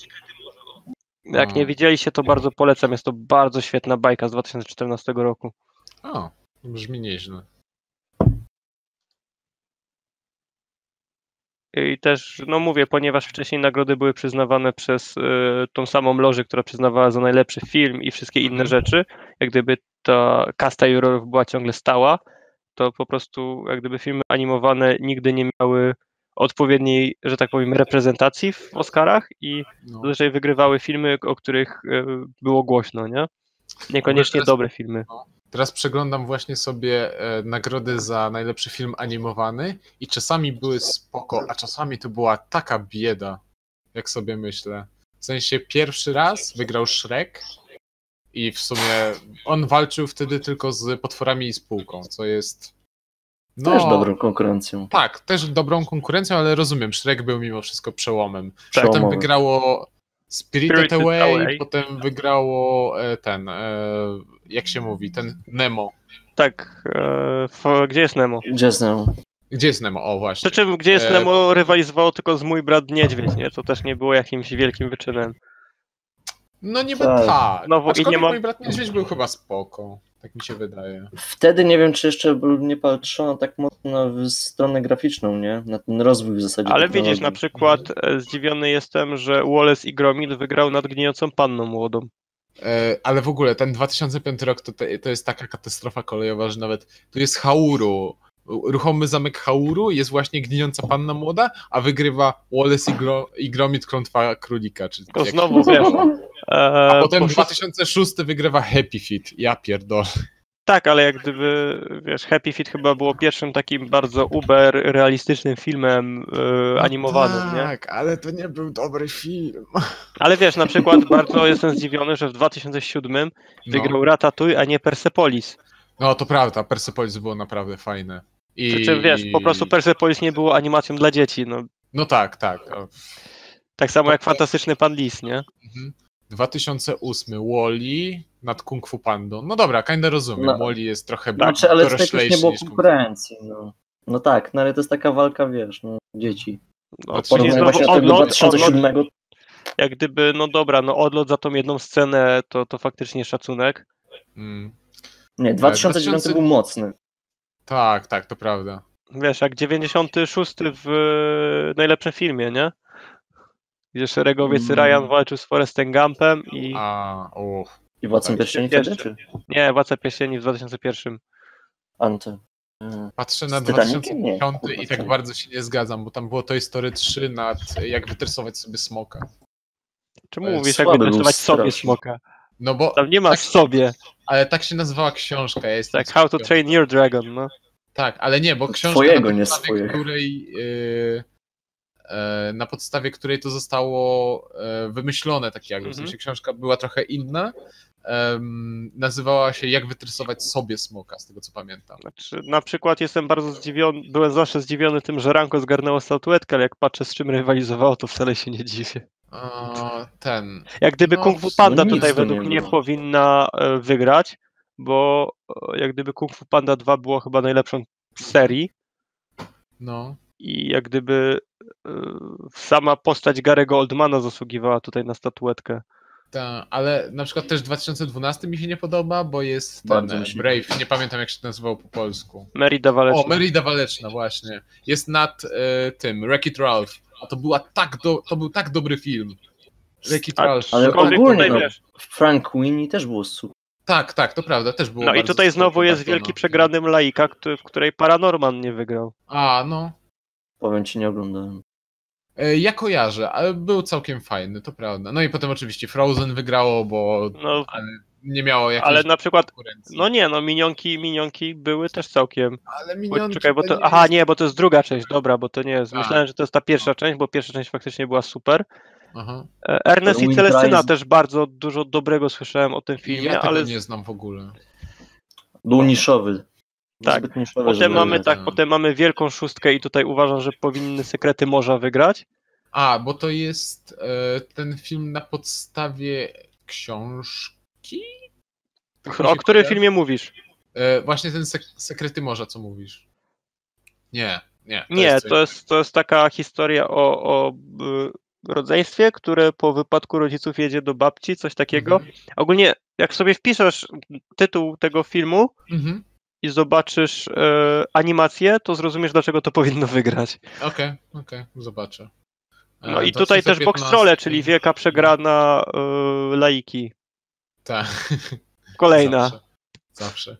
Jak nie widzieliście, to bardzo polecam. Jest to bardzo świetna bajka z 2014 roku. O, brzmi nieźle. I też, no mówię, ponieważ wcześniej nagrody były przyznawane przez y, tą samą lożę, która przyznawała za najlepszy film i wszystkie inne Mhm. rzeczy, jak gdyby ta kasta jurorów była ciągle stała, to po prostu jak gdyby filmy animowane nigdy nie miały odpowiedniej, że tak powiem, reprezentacji w Oscarach i No. zazwyczaj wygrywały filmy, o których y, było głośno, nie? Niekoniecznie teraz- dobre filmy. Teraz przeglądam właśnie sobie e, nagrody za najlepszy film animowany i czasami były spoko, a czasami to była taka bieda, jak sobie myślę. W sensie pierwszy raz wygrał Shrek i w sumie on walczył wtedy tylko z potworami i spółką, co jest... No, Też dobrą konkurencją. Tak, też dobrą konkurencją, ale rozumiem, Shrek był mimo wszystko przełomem. Przełomowy. Potem wygrało Spirited, Spirited Away, Away. potem wygrało e, ten, e, jak się mówi, ten Nemo. Tak, e, gdzie jest Nemo? Gdzie znam? Gdzie jest Nemo? O, właśnie. Przy czym, gdzie jest E, Nemo rywalizowało tylko z mój brat Niedźwiedź, nie? To też nie było jakimś wielkim wyczynem. No niby Tak. tak. No bo i nie ma- mój brat Niedźwiedź był chyba spoko. Tak mi się wydaje. Wtedy nie wiem, czy jeszcze był- nie patrzono tak mocno w stronę graficzną, nie? Na ten rozwój w zasadzie. Ale widzisz, na przykład e, zdziwiony jestem, że Wallace i Gromit wygrał nad gnijącą panną młodą. E, ale w ogóle ten 2005 rok to, to jest taka katastrofa kolejowa, że nawet tu jest Hauru. Ruchomy zamek Hauru jest właśnie gnijąca panna młoda, a wygrywa Wallace i, Gro, i Gromit Klątwa Królika. Czy To jak znowu, wiesz, A potem bo- 2006 wygrywa Happy Feet. Ja pierdolę. Tak, ale jak gdyby, wiesz, Happy Feet chyba było pierwszym takim bardzo uber realistycznym filmem e, animowanym, nie? Tak, ale to nie był dobry film. Ale wiesz, na przykład bardzo jestem zdziwiony, że w 2007 No, wygrał Ratatouille, a nie Persepolis. no to prawda, Persepolis było naprawdę fajne. I... Przy czym, wiesz, po prostu Persepolis nie było animacją dla dzieci, no. No tak, tak. O, Tak samo jak Fantastyczny Pan Lis, nie? mhm. 2008 Wally nad Kung Fu Pandą. No dobra, kinda rozumiem. No. Wally jest trochę Znaczy, ale doroślejszy nie było konkurencji, no. No tak, no ale to jest taka walka, wiesz, no, dzieci. No, No, czyli znowu odlot, odlot, 2007. jak gdyby, no dobra, no odlot za tą jedną scenę to, to faktycznie szacunek. Mm. Nie, 2009 2000 był mocny. Tak, tak, to prawda. Wiesz, jak 96 w e, najlepszym filmie, nie? Gdzie szeregowiec Mm. Ryan walczył z Forrestem Gumpem i A, uff. I Władcą Pierścieni wtedy, czy Nie, Władca Pierścieni w 2001. Anty? Patrzę na Z Titanikiem? Nie, 2005 kurwa, i tak bardzo się nie zgadzam, bo tam było Toy Story 3 nad jak wytresować sobie smoka. Czemu mówisz, jak wytresować sobie smoka? No bo, Tam nie ma Tak. sobie. ale tak się nazywała książka. Ja Tak, How to. Train Your Dragon, no. Tak, ale nie, bo książka Twojego, na nie swojego. której yy, na podstawie której to zostało e, wymyślone tak jakby, w Mhm. sensie książka była trochę inna. nazywała się Jak wytresować sobie smoka, z tego co pamiętam. Znaczy, na przykład jestem bardzo zdziwiony, byłem zawsze zdziwiony tym, że Ranko zgarnęło statuetkę, ale jak patrzę z czym rywalizowało, to wcale się nie dziwię. A, ten. Jak gdyby No, Kung Fu Panda tutaj według nie mnie powinna e, wygrać, bo e, jak gdyby Kung Fu Panda 2 było chyba najlepszą serii No. I jak gdyby e, sama postać Garego Oldmana zasługiwała tutaj na statuetkę. Ta, ale na przykład też 2012 mi się nie podoba, bo jest ten Bardzo e, Brave, nie pamiętam jak się to nazywało po polsku. Merida Waleczna. O, Merida Waleczna, właśnie. Jest nad e, tym, Wreck-It Ralph. A to była tak do, to był tak dobry film. Wreck-It Ralph. ale ogólnie, no. Frank Winnie też było super. Tak, tak, to prawda, też było No i tutaj znowu jest wielki no. przegranym laika, który, w której Paranorman nie wygrał. A, no. Powiem ci, nie oglądałem. E, Ja kojarzę, ale był całkiem fajny, to prawda. No i potem oczywiście Frozen wygrało, bo No, ale nie miało jakiejś ale na przykład, no nie, no minionki, minionki były też całkiem. ale Bo, minionki czekaj, bo to, nie aha, jest- nie, bo to jest druga część, dobra, bo to nie jest. A. Myślałem, że to jest ta pierwsza część, bo pierwsza część faktycznie była super. Aha. E, Ernest i Celestyna Rise. też bardzo dużo dobrego słyszałem o tym filmie, Ja tego ale nie znam w ogóle. Był niszowy. Tak. Potem mamy tak, tak. potem mamy wielką szóstkę i tutaj uważam, że powinny sekrety morza wygrać. A, bo to jest e, ten film na podstawie książki? Tak O się którym filmie mówisz? E, właśnie ten sek- Sekrety Morza, co mówisz. Nie, nie. Nie, jest to jest, to jest taka historia o, o y, rodzeństwie, które po wypadku rodziców jedzie do babci, coś takiego. Mhm. Ogólnie, jak sobie wpiszesz tytuł tego filmu Mhm. I zobaczysz e, animację, to zrozumiesz, dlaczego to powinno wygrać. Okej, okej, zobaczę. E, No i tutaj też Box 2015 Trolle, czyli wielka przegrana e, laiki. Tak. Kolejna. Zawsze. Zawsze.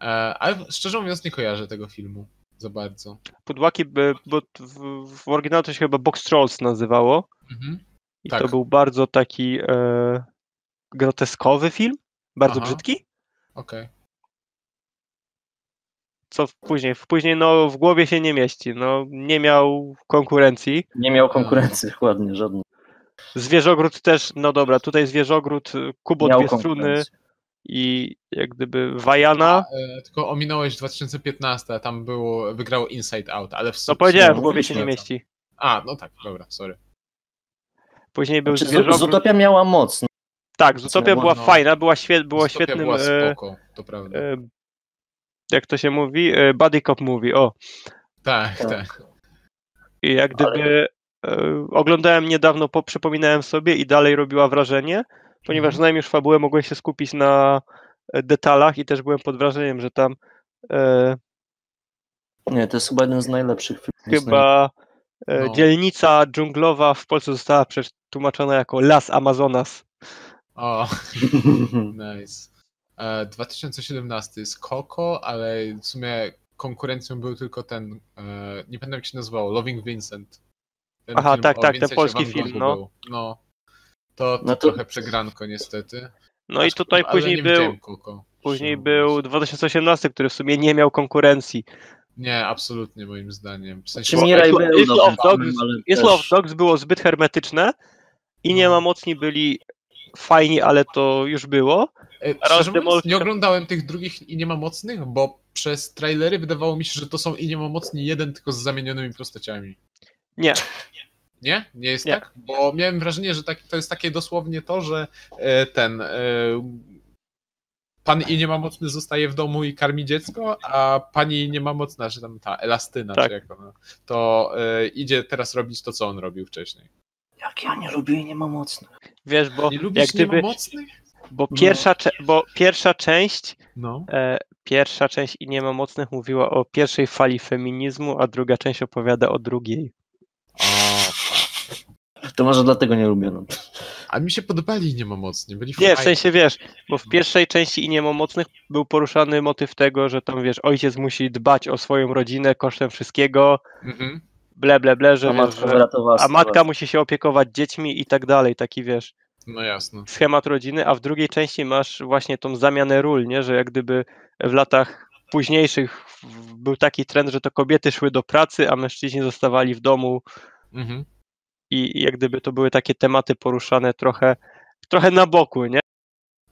E, ale szczerze mówiąc, nie kojarzę tego filmu za bardzo. Pudłaki, by, bo w, w oryginale to się chyba Box Trolls nazywało. Mhm. I Tak. to był bardzo taki e, groteskowy film, bardzo Aha. brzydki. Okej. Co w- później, w- później no, w głowie się nie mieści. No, nie miał konkurencji. Nie miał konkurencji, dokładnie, żadnej. Zwierzogród też, no dobra, tutaj Zwierzogród, y, Kubo Miał dwie struny i jak gdyby Wajana. E, tylko ominąłeś 2015, a tam było, wygrało Inside Out, ale w No powiedziałem, w głowie się nie mieści. A, no tak, dobra, sorry. Później był Znaczy, Zwierzogród. Zootopia miała moc. No. Tak, Zootopia była no. fajna, była, świe, była Dystopia świetnym, była e, spoko, to prawda. Jak to się mówi, e, buddy cop movie, o. tak, tak. tak. I jak gdyby e, oglądałem niedawno, po, przypominałem sobie i dalej robiła wrażenie, ponieważ Mhm. znałem już fabułę, mogłem się skupić na e, detalach i też byłem pod wrażeniem, że tam e, Nie, to jest chyba jeden z najlepszych filmów. chyba e, No. dzielnica dżunglowa w Polsce została przetłumaczona jako Las Amazonas. O, nice. E, 2017 jest Coco, ale w sumie konkurencją był tylko ten, e, nie pamiętam jak się nazywał, Loving Vincent. Ten Aha, tak, tak, ten polski film, no. był. No, to, to, No to- trochę przegranko niestety. No i Aż- tutaj ale później nie był, później był mówiąc. 2018, który w sumie nie miał konkurencji. Nie, absolutnie moim zdaniem. W sensie, Czy Miraj Isle- Isle Dogs- Dogs było zbyt hermetyczne i nie No. ma mocni byli fajni, ale to już było. E, Szczerze mówiąc, nie oglądałem tych drugich i nie ma mocnych, bo przez trailery wydawało mi się, że to są i nie ma mocni jeden, tylko z zamienionymi postaciami. Nie. Nie? Nie jest Nie. tak? Bo miałem wrażenie, że tak, to jest takie dosłownie to, że e, ten e, pan i nie ma mocny zostaje w domu i karmi dziecko, a pani nie ma mocna, że tam ta elastyna, Tak. czy jak ona, to idzie teraz robić to, co on robił wcześniej. Jak ja nie lubię i nie ma mocnych. Wiesz, bo Nie jak lubisz nie gdyby, ma mocnych? bo No. pierwsza, cze- bo pierwsza część, No. e, pierwsza część i nie ma mocnych mówiła o pierwszej fali feminizmu, a druga część opowiada o drugiej. O, To może dlatego nie lubię. No. A mi się podobali niemomocni, byli Nie, w sensie wiesz, bo w pierwszej części i niemomocnych był poruszany motyw tego, że tam wiesz, ojciec musi dbać o swoją rodzinę kosztem wszystkiego, Mhm. Ble, ble, ble, że, A wiesz, matka że a matka musi się opiekować dziećmi i tak dalej, taki wiesz, No jasne. schemat rodziny, a w drugiej części masz właśnie tą zamianę ról, nie, że jak gdyby w latach późniejszych był taki trend, że to kobiety szły do pracy, a mężczyźni zostawali w domu Mhm. i i jak gdyby to były takie tematy poruszane trochę, trochę na boku, nie?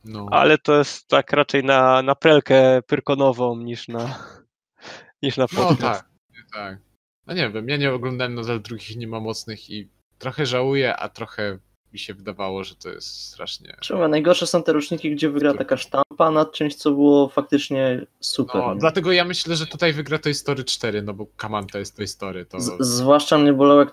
No. Ale to jest tak raczej na, na prelkę pyrkonową niż na, niż na No podcast. tak, tak. No nie wiem, ja nie oglądałem nadal drugich niemomocnych i trochę żałuję, a trochę mi się wydawało, że to jest strasznie... Czemu? Najgorsze są te roczniki, gdzie wygra taka sztampa nad czymś, co było faktycznie super. No, nie? dlatego ja myślę, że tutaj wygra Toy Story 4, no bo Kaman to jest Toy Story, to... Z, zwłaszcza mnie bolało, jak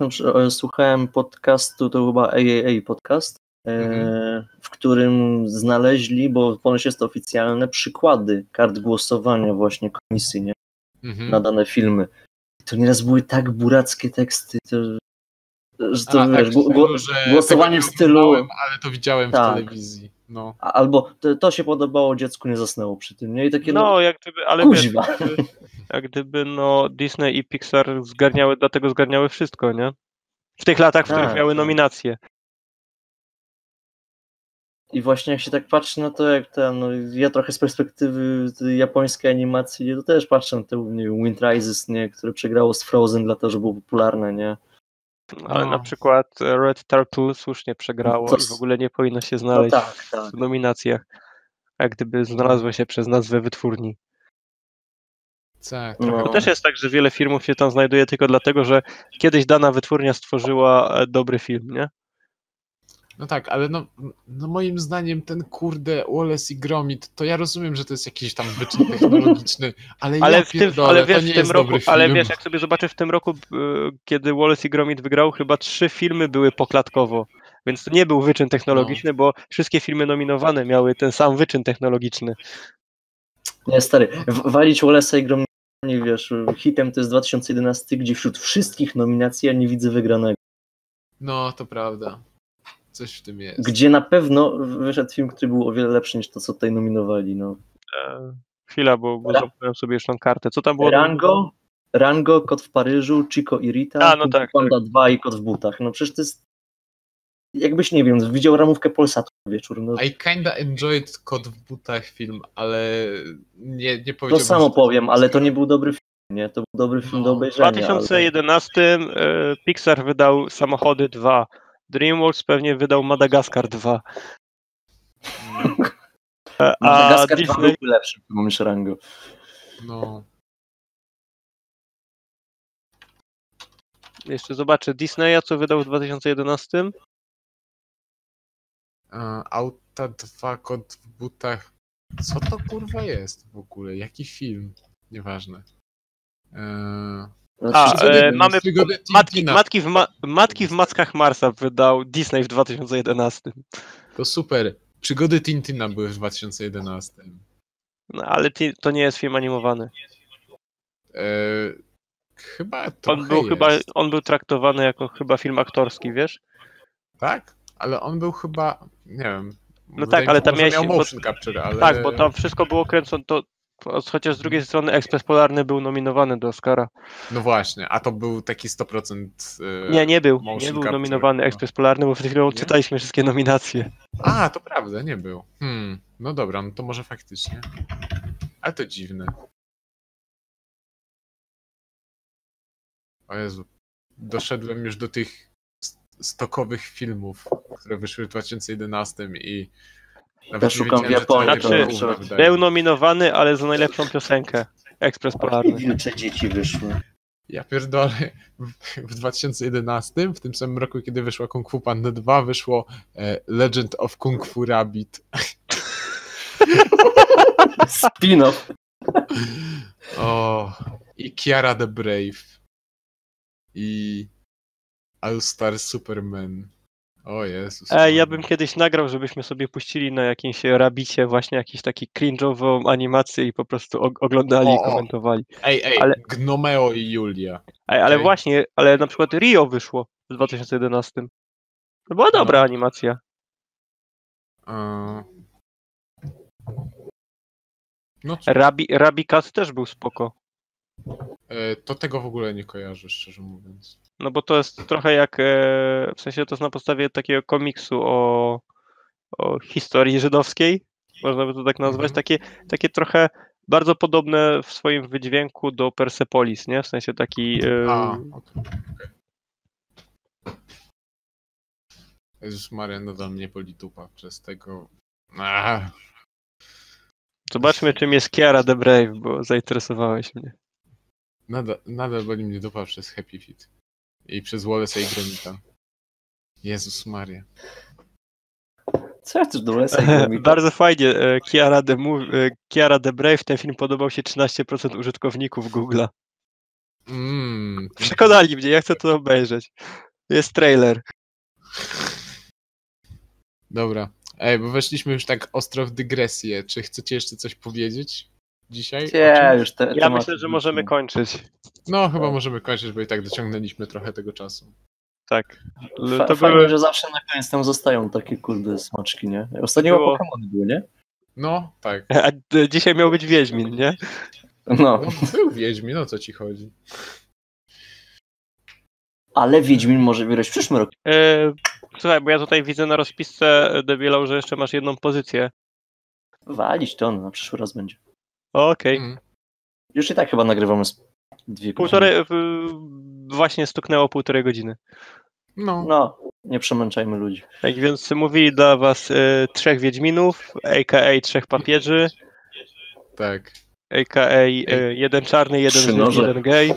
słuchałem podcastu, to chyba AAA podcast, e, Mhm. w którym znaleźli, bo ponoć jest to oficjalne, przykłady kart głosowania właśnie komisji nie? Mhm. na dane filmy. To nieraz były tak burackie teksty, to, że to A, wiesz, tak, gło- gło- że głosowanie w nie stylu... Ale to widziałem Tak. w telewizji, no. a- Albo to, to się podobało, dziecku nie zasnęło przy tym, nie? I takie, no, No, jak gdyby, ale wiesz, kuźwa. jak gdyby, jak gdyby no Disney i Pixar zgarniały, dlatego zgarniały wszystko, nie? W tych latach, w których Tak, miały tak. nominacje. I właśnie jak się tak patrzy na to, jak ten, no, ja trochę z perspektywy tej japońskiej animacji, to też patrzę na te, nie wiem, Wind Rises, nie, które przegrało z Frozen, dlatego, że było popularne, nie? Ale No. na przykład Red Turtle słusznie przegrało To i w ogóle nie powinno się No znaleźć tak, tak. w nominacjach. Jak gdyby znalazło się przez nazwę wytwórni. Tak, No. To też jest tak, że wiele filmów się tam znajduje tylko dlatego, że kiedyś dana wytwórnia stworzyła e, dobry film, nie? No tak, ale no, no moim zdaniem ten kurde Wallace i Gromit, to ja rozumiem, że to jest jakiś tam wyczyn technologiczny, ale, Ale ja w tym, pierdolę, ale to wiesz, nie w tym jest roku, dobry ale wiesz, jak sobie zobaczysz w tym roku, e, kiedy Wallace i Gromit wygrał, chyba trzy filmy były poklatkowo. Więc to nie był wyczyn technologiczny, bo wszystkie filmy nominowane miały ten sam wyczyn technologiczny. Nie, stary, walić Wallace'a i Gromita, nie wiesz, hitem to jest 2011, gdzie wśród wszystkich nominacji ja nie widzę wygranego. No, to prawda. Coś w tym jest. Gdzie na pewno wyszedł film, który był o wiele lepszy niż to, co tutaj nominowali, no. E, chwila, bo, bo zapomniałem sobie jeszcze tą kartę. Co tam było? Rango, Rango, Kot w Paryżu, Chico i Rita, A, no tak, Panda 2 i Kot w butach. No przecież to jest... Jakbyś, nie wiem, widział ramówkę Polsatu wieczór, no I kinda enjoyed Kot w butach film, ale nie, nie to powiedziałbym, samo że powiem, ale to nie był dobry film, nie? To był dobry film No. do W obejrzenia. 2011 e, Pixar wydał Samochody 2. DreamWorks pewnie wydał Madagaskar 2. Mm, A Madagaskar Disney, byłby lepszy film niż Rango. No, jeszcze zobaczę, Disneya co wydał w 2011? e, Auta 2, Kot w butach. Co to kurwa jest w ogóle? Jaki film? Nieważne. Eee, A, Przygody- e, mamy Matki, matki, w ma, matki w Mackach Marsa wydał Disney w 2011. To super. Przygody Tintina były w 2011. No, ale ti- to nie jest film animowany. Eee, chyba trochę On był jest. chyba, on był traktowany jako chyba film aktorski, wiesz? Tak? Ale on był chyba, nie wiem. No tak, się, tam miałeś- miał bo- motion capture, ale... Tak, bo tam wszystko było kręcone, to chociaż z drugiej strony Ekspres Polarny był nominowany do Oscara. No właśnie, a to był taki 100%... e, Nie, nie był. Nie był nominowany chyba. Ekspres Polarny, bo przed chwilą Nie? czytaliśmy wszystkie nominacje. A, to prawda, nie był. Hmm, no dobra, no to może faktycznie. Ale to dziwne. O Jezu. Doszedłem już do tych st- stokowych filmów, które wyszły w 2011 i nawet Ja szukam w Japonii, wydają. Był nominowany, ale za najlepszą piosenkę. Ekspres Polarny. Wilcze dzieci wyszły. Ja pierdolę. W, w 2011, w tym samym roku, kiedy wyszła Kung Fu Panda 2, wyszło e, Legend of Kung Fu Rabbit. Spin-off. O, i Kiara the Brave. I All Star Superman. O Jezus. Ej, ja bym kiedyś nagrał, żebyśmy sobie puścili na jakimś rabicie właśnie jakiś taki cringe'ową animację i po prostu og- oglądali O, i komentowali. Ej, ej, ale- Gnomeo i Julia. Ej, ale Okej. właśnie, ale na przykład Rio wyszło w 2011. To była dobra No. animacja. E, No co? Rabi, Rabi Cat też był spoko. E, To tego w ogóle nie kojarzę, szczerze mówiąc. No bo to jest trochę jak, e, w sensie to jest na podstawie takiego komiksu o, o historii żydowskiej, można by to tak nazwać, Mhm. takie, takie trochę bardzo podobne w swoim wydźwięku do Persepolis, nie? W sensie taki... e, A, okej. Jezus Maria, nadal mnie boli dupa przez tego. Ah, Zobaczmy czym jest Kiara the Brave, bo zainteresowałeś mnie. nadal, nadal boli mnie dupa przez Happy Feet. I przez Wallace'a i Gromita. Jezus Maria. Co ja też do Lesa i Gromita? Bardzo fajnie, e, Kiara the, Mov- e, Kiara the Brave, ten film podobał się 13% użytkowników Google'a. Mm, Przekonali mnie, ja chcę to obejrzeć. Jest trailer. Dobra. Ej, bo weszliśmy już tak ostro w dygresję. Czy chcecie jeszcze coś powiedzieć dzisiaj? Nie, już te, Ja myślę, że możemy kończyć. No, chyba możemy kończyć, bo i tak dociągnęliśmy trochę tego czasu. Tak. To Fajnie, były... że zawsze na koniec tam zostają takie kurde smaczki, nie? Ostatnio Było. Pokémon były, nie? No, tak. A d- dzisiaj miał być Wiedźmin, nie? No, No, był Wiedźmin, o co ci chodzi? ale Wiedźmin może wygrać w przyszłym roku. E, słuchaj, bo ja tutaj widzę na rozpisce e, debilał, że jeszcze masz jedną pozycję. Walić to, no, na przyszły raz będzie. Okej. Mm. Już i tak chyba nagrywamy z dwie. Półtorej... w- Właśnie stuknęło półtorej godziny. No, No, nie przemęczajmy ludzi. Tak więc mówili dla was e, trzech Wiedźminów, a.k.a. trzech papieży, tak. a.k.a. E, jeden czarny, jeden Żyd, jeden gej.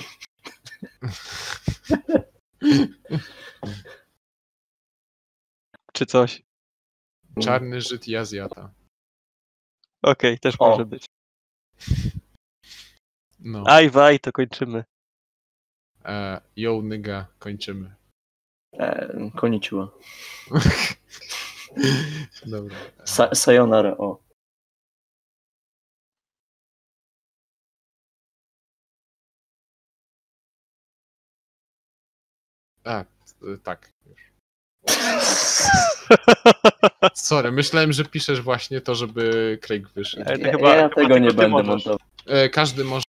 Czy coś. Czarny Żyd i Azjata. Okej, też O. może być. No. Aj, waj, to kończymy. E, yo, nyga, kończymy. E, koniciła. Dobra. Sa sayonara, o. A, tak. Już. Sorry, myślałem, że piszesz właśnie to, żeby Craig wyszedł. E, Ja, chyba- ja chyba tego nie będę montował. E, każdy może